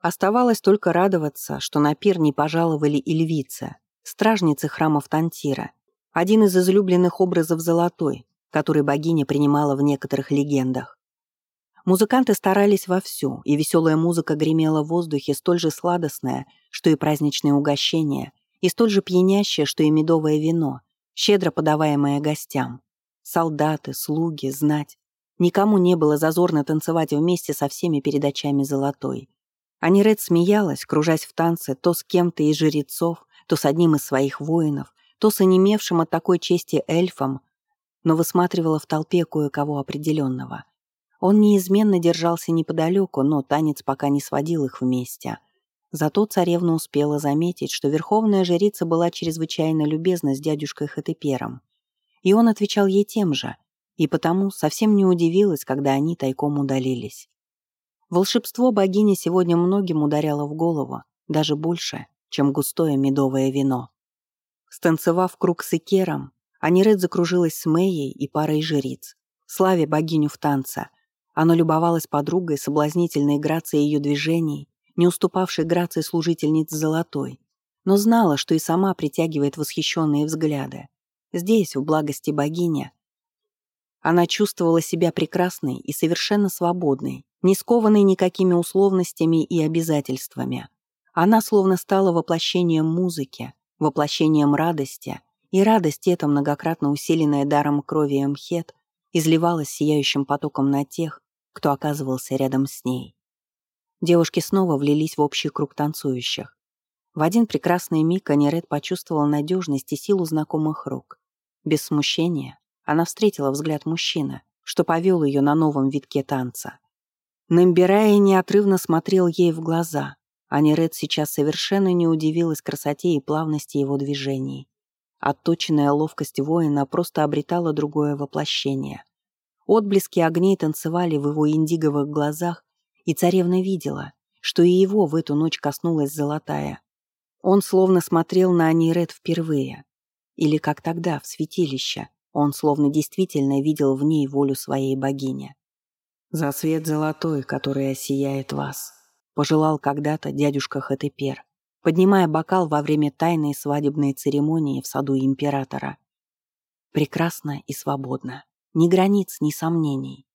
[SPEAKER 1] Оставалось только радоваться, что на пир не пожаловали и львицы, стражницы храмов Тантира, один из излюбленных образов Золотой, который богиня принимала в некоторых легендах. Музыканты старались вовсю, и веселая музыка гремела в воздухе столь же сладостная, что и праздничные угощения, и столь же пьянящее, что и медовое вино, щедро подаваемое гостям. Солдаты, слуги, знать. Никому не было зазорно танцевать вместе со всеми передачами золотой. Аниред смеялась, кружась в танце то с кем-то из жрецов, то с одним из своих воинов, то с онемевшим от такой чести эльфом, но высматривала в толпе кое-кого определенного. Он неизменно держался неподалеку, но танец пока не сводил их вместе. Зато царевна успела заметить, что верховная жрица была чрезвычайно любезна с дядюшкой Хатепером. И он отвечал ей тем же, и потому совсем не удивилась, когда они тайком удалились. Волшебство богини сегодня многим ударяло в голову, даже больше, чем густое медовое вино. Станцевав круг с Икером, Аниред закружилась с Мэей и парой жриц. Славе богиню в танце. Она любовалась подругой, соблазнительной грацией ее движений, не уступавшей грации служительниц золотой, но знала, что и сама притягивает восхищенные взгляды. Здесь, в благости богини, она чувствовала себя прекрасной и совершенно свободной, не скованной никакими условностями и обязательствами. Она словно стала воплощением музыки, воплощением радости — и радость эта, многократно усиленная даром крови Эмхет, изливалась сияющим потоком на тех, кто оказывался рядом с ней. Девушки снова влились в общий круг танцующих. В один прекрасный миг Аниред почувствовала надежность и силу знакомых рук. Без смущения она встретила взгляд мужчины, что повел ее на новом витке танца. Намбирая неотрывно смотрел ей в глаза. Аниред сейчас совершенно не удивилась красоте и плавности его движений. Отточенная ловкость воина просто обретала другое воплощение. Отблески огней танцевали в его индиговых глазах, и царевна видела, что и его в эту ночь коснулась золотая. Он словно смотрел на Аниред впервые. Или как тогда, в святилище, он словно действительно видел в ней волю своей богини. «За свет золотой, который осияет вас», — пожелал когда-то дядюшка Хатепер поднимая бокал во время тайной свадебной церемонии в саду императора. Прекрасно и свободно. Ни границ, ни сомнений.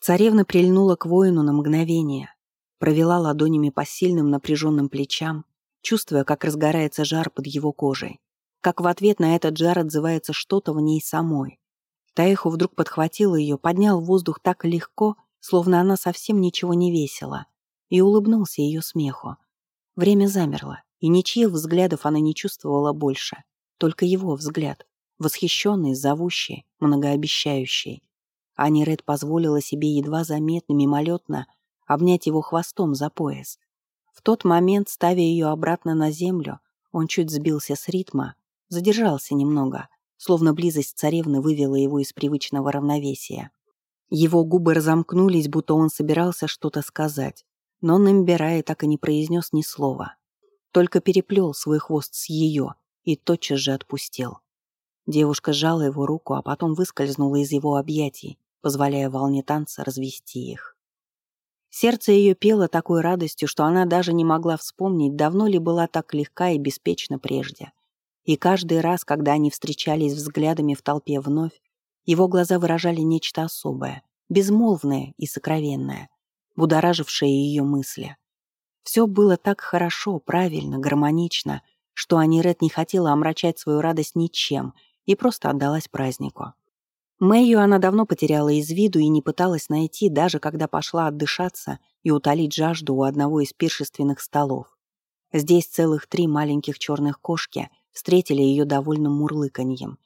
[SPEAKER 1] Царевна прильнула к воину на мгновение, провела ладонями по сильным напряженным плечам, чувствуя, как разгорается жар под его кожей, как в ответ на этот жар отзывается что-то в ней самой. Таиху вдруг подхватил ее, поднял воздух так легко, словно она совсем ничего не весила, и улыбнулся ее смеху. Время замерло, и ничьих взглядов она не чувствовала больше, только его взгляд, восхищенный, зовущий, многообещающий. Ани Ред позволила себе едва заметно, мимолетно обнять его хвостом за пояс. В тот момент, ставя ее обратно на землю, он чуть сбился с ритма, задержался немного, словно близость царевны вывела его из привычного равновесия. Его губы разомкнулись, будто он собирался что-то сказать, но Нембирай так и не произнес ни слова. Только переплел свой хвост с ее и тотчас же отпустил. Девушка сжала его руку, а потом выскользнула из его объятий, позволяя волне танца развести их. Сердце ее пело такой радостью, что она даже не могла вспомнить, давно ли была так легка и беспечна прежде. И каждый раз, когда они встречались взглядами в толпе вновь, его глаза выражали нечто особое, безмолвное и сокровенное, будоражившее ее мысли. Все было так хорошо, правильно, гармонично, что Анирет не хотела омрачать свою радость ничем и просто отдалась празднику. Мэйю она давно потеряла из виду и не пыталась найти, даже когда пошла отдышаться и утолить жажду у одного из пиршественных столов. Здесь целых три маленьких черных кошки встретили ее довольным мурлыканьем.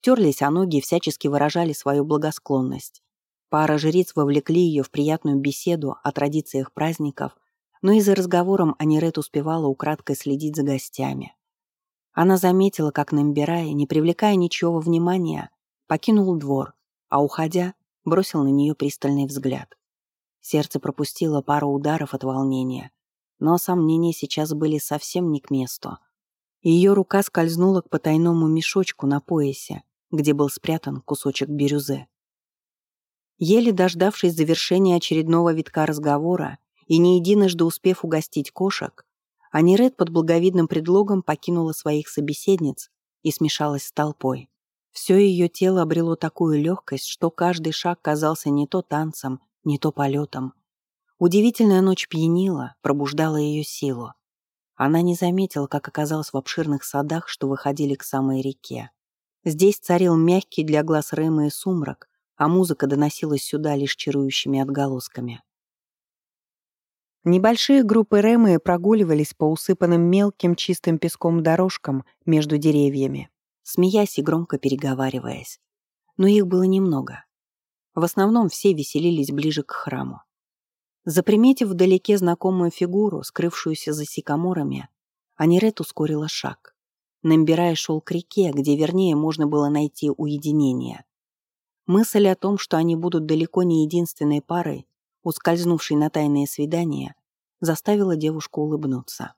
[SPEAKER 1] Терлись о ноги и всячески выражали свою благосклонность. Пара жриц вовлекли ее в приятную беседу о традициях праздников, но и за разговором Анирет успевала украдкой следить за гостями. Она заметила, как Намбирай, не привлекая ничего внимания, покинул двор, а, уходя, бросил на нее пристальный взгляд. Сердце пропустило пару ударов от волнения, но сомнения сейчас были совсем не к месту. Ее рука скользнула к потайному мешочку на поясе, где был спрятан кусочек бирюзы. Еле дождавшись завершения очередного витка разговора и не единожды успев угостить кошек, Аниред под благовидным предлогом покинула своих собеседниц и смешалась с толпой. Все ее тело обрело такую легкость, что каждый шаг казался не то танцем, не то полетом. Удивительная ночь пьянила, пробуждала ее силу. Она не заметила, как оказалась в обширных садах, что выходили к самой реке. Здесь царил мягкий для глаз Рэмы сумрак, а музыка доносилась сюда лишь чарующими отголосками. Небольшие группы Рэмы прогуливались по усыпанным мелким чистым песком дорожкам между деревьями смеясь и громко переговариваясь. Но их было немного. В основном все веселились ближе к храму. Заприметив вдалеке знакомую фигуру, скрывшуюся за сикаморами, Анирет ускорила шаг. Намбирая шел к реке, где вернее можно было найти уединение. Мысль о том, что они будут далеко не единственной парой, ускользнувшей на тайные свидания, заставила девушку улыбнуться.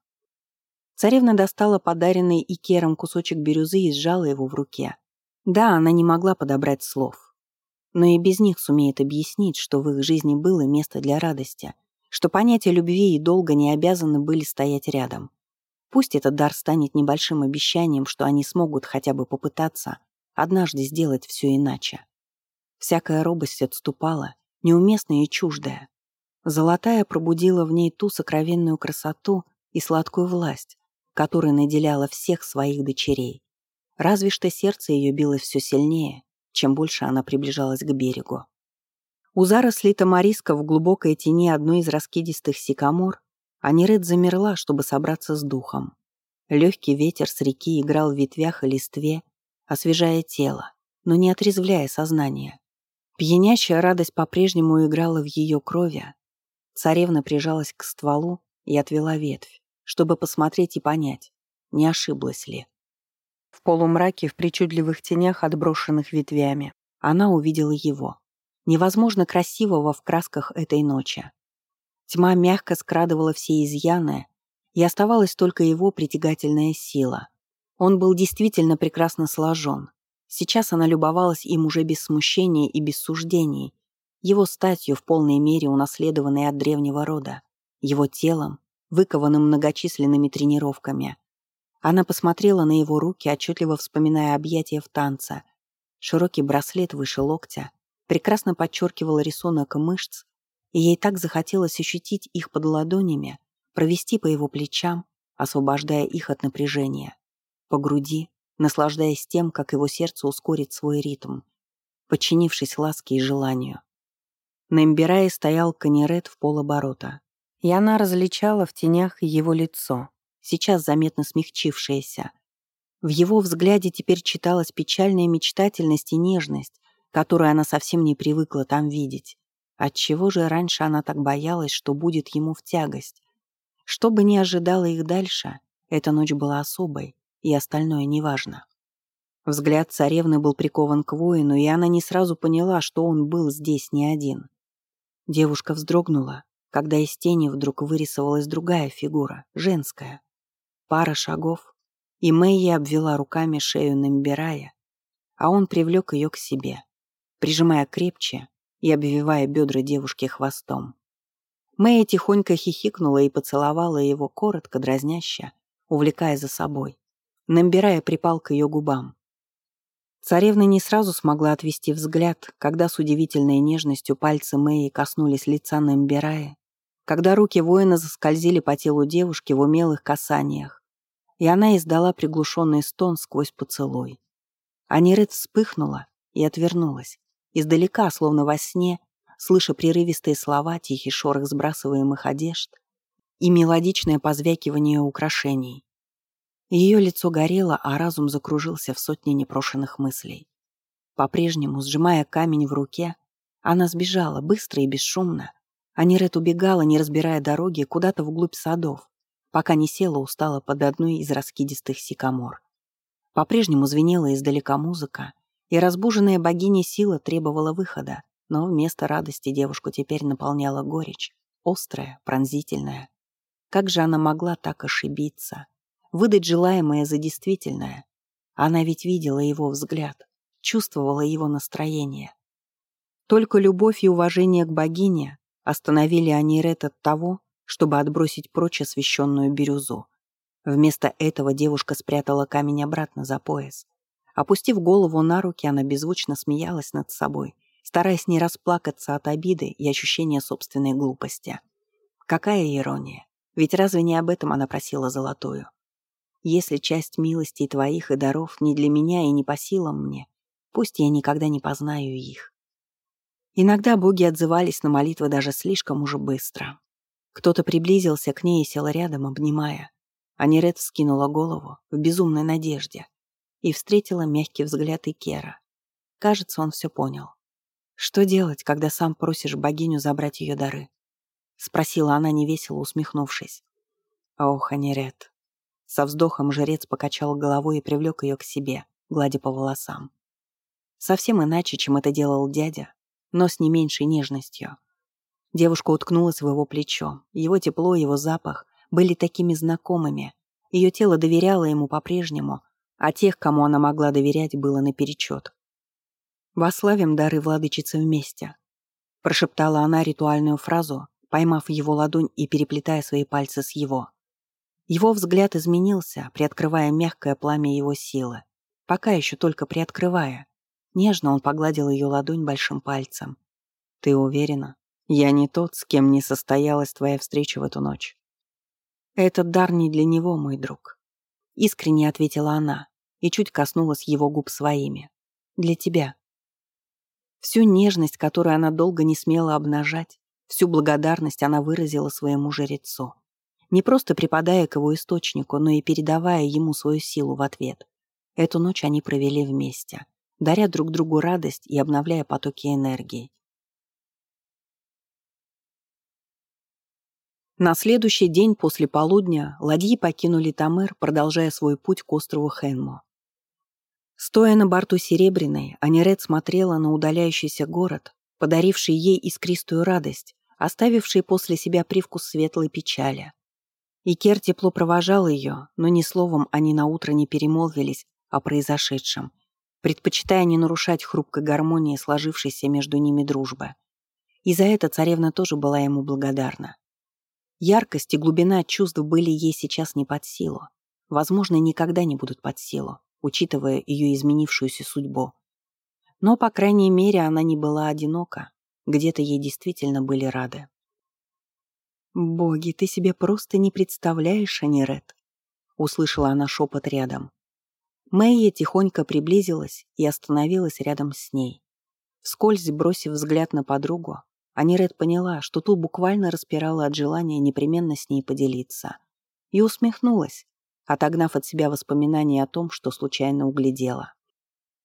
[SPEAKER 1] Царевна достала подаренный Икером кусочек бирюзы и сжала его в руке. Да, она не могла подобрать слов. Но и без них сумеет объяснить, что в их жизни было место для радости, что понятия любви и долга не обязаны были стоять рядом. Пусть этот дар станет небольшим обещанием, что они смогут хотя бы попытаться однажды сделать все иначе. Всякая робость отступала, неуместная и чуждая. Золотая пробудила в ней ту сокровенную красоту и сладкую власть, которой наделяла всех своих дочерей. Разве что сердце ее билось все сильнее, чем больше она приближалась к берегу. У зарослей тамариска в глубокой тени одной из раскидистых сикамор Аниред замерла, чтобы собраться с духом. Легкий ветер с реки играл в ветвях и листве, освежая тело, но не отрезвляя сознание. Пьянящая радость по-прежнему играла в ее крови. Царевна прижалась к стволу и отвела ветвь чтобы посмотреть и понять, не ошиблась ли. В полумраке, в причудливых тенях, отброшенных ветвями, она увидела его, невозможно красивого в красках этой ночи. Тьма мягко скрадывала все изъяны, и оставалась только его притягательная сила. Он был действительно прекрасно сложен. Сейчас она любовалась им уже без смущения и без суждений, его статью в полной мере унаследованной от древнего рода, его телом, выкованным многочисленными тренировками. Она посмотрела на его руки, отчетливо вспоминая объятия в танце. Широкий браслет выше локтя прекрасно подчеркивал рисунок мышц, и ей так захотелось ощутить их под ладонями, провести по его плечам, освобождая их от напряжения, по груди, наслаждаясь тем, как его сердце ускорит свой ритм, по подчинившись ласке и желанию. На имбирае стоял канерет в полоборота, и она различала в тенях его лицо, сейчас заметно смягчившееся. В его взгляде теперь читалась печальная мечтательность и нежность, которую она совсем не привыкла там видеть. Отчего же раньше она так боялась, что будет ему в тягость? Что бы ни ожидало их дальше, эта ночь была особой, и остальное неважно. Взгляд царевны был прикован к воину, и она не сразу поняла, что он был здесь не один. Девушка вздрогнула, когда из тени вдруг вырисовалась другая фигура, женская. Пара шагов, и Мэйи обвела руками шею Намбирая, а он привлек ее к себе, прижимая крепче и обвивая бедра девушки хвостом. Мэя тихонько хихикнула и поцеловала его коротко, дразняще, увлекая за собой. Намбирая припал к ее губам. Царевна не сразу смогла отвести взгляд, когда с удивительной нежностью пальцы Мэи коснулись лица Намбирая, когда руки воина заскользили по телу девушки в умелых касаниях, и она издала приглушенный стон сквозь поцелуй. Анирет вспыхнула и отвернулась, издалека, словно во сне, слыша прерывистые слова, тихий шорох сбрасываемых одежд и мелодичное позвякивание украшений. Ее лицо горело, а разум закружился в сотне непрошенных мыслей. По-прежнему, сжимая камень в руке, она сбежала быстро и бесшумно. Анирет убегала, не разбирая дороги, куда-то вглубь садов, пока не села устала под одной из раскидистых сикамор. По-прежнему звенела издалека музыка, и разбуженная богиня сила требовала выхода, но вместо радости девушку теперь наполняла горечь, острая, пронзительная. Как же она могла так ошибиться? выдать желаемое за действительное. Она ведь видела его взгляд, чувствовала его настроение. Только любовь и уважение к богине остановили Анирет от того, чтобы отбросить прочь освященную бирюзу. Вместо этого девушка спрятала камень обратно за пояс. Опустив голову на руки, она беззвучно смеялась над собой, стараясь не расплакаться от обиды и ощущения собственной глупости. Какая ирония, ведь разве не об этом она просила золотую? Если часть милостей твоих и даров не для меня и не по силам мне, пусть я никогда не познаю их. Иногда боги отзывались на молитвы даже слишком уже быстро. Кто-то приблизился к ней и сел рядом, обнимая. Аниред вскинула голову в безумной надежде и встретила мягкий взгляд Икера. Кажется, он все понял. «Что делать, когда сам просишь богиню забрать ее дары?» — спросила она, невесело усмехнувшись. «Ох, Аниред, со вздохом жрец покачал головой и привлек ее к себе, гладя по волосам. Совсем иначе, чем это делал дядя, но с не меньшей нежностью. Девушка уткнулась в его плечо. Его тепло, его запах были такими знакомыми. Ее тело доверяло ему по-прежнему, а тех, кому она могла доверять, было наперечет. «Вославим дары владычицы вместе», — прошептала она ритуальную фразу, поймав его ладонь и переплетая свои пальцы с его. Его взгляд изменился, приоткрывая мягкое пламя его силы. Пока еще только приоткрывая. Нежно он погладил ее ладонь большим пальцем. «Ты уверена? Я не тот, с кем не состоялась твоя встреча в эту ночь». «Этот дар не для него, мой друг», — искренне ответила она и чуть коснулась его губ своими. «Для тебя». Всю нежность, которую она долго не смела обнажать, всю благодарность она выразила своему жрецу не просто припадая к его источнику, но и передавая ему свою силу в ответ. Эту ночь они провели вместе, даря друг другу радость и обновляя потоки энергии. На следующий день после полудня ладьи покинули Тамер, продолжая свой путь к острову Хенмо. Стоя на борту Серебряной, Аниред смотрела на удаляющийся город, подаривший ей искристую радость, оставивший после себя привкус светлой печали. И Кер тепло провожал ее, но ни словом они наутро не перемолвились о произошедшем, предпочитая не нарушать хрупкой гармонии, сложившейся между ними дружбы. И за это царевна тоже была ему благодарна. Яркость и глубина чувств были ей сейчас не под силу. Возможно, никогда не будут под силу, учитывая ее изменившуюся судьбу. Но, по крайней мере, она не была одинока. Где-то ей действительно были рады. «Боги, ты себе просто не представляешь, Аниред!» Услышала она шепот рядом. Мэйя тихонько приблизилась и остановилась рядом с ней. Вскользь бросив взгляд на подругу, Аниред поняла, что ту буквально распирала от желания непременно с ней поделиться. И усмехнулась, отогнав от себя воспоминания о том, что случайно углядела.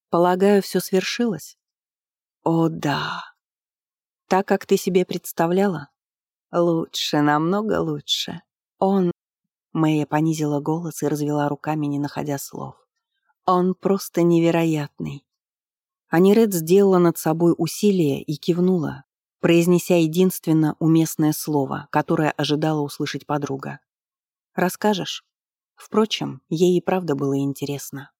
[SPEAKER 1] «Полагаю, все свершилось?» «О, да!» «Так, как ты себе представляла?» «Лучше, намного лучше. Он...» Мэя понизила голос и развела руками, не находя слов. «Он просто невероятный». Аниред сделала над собой усилие и кивнула, произнеся единственно уместное слово, которое ожидала услышать подруга. «Расскажешь?» Впрочем, ей и правда было интересно.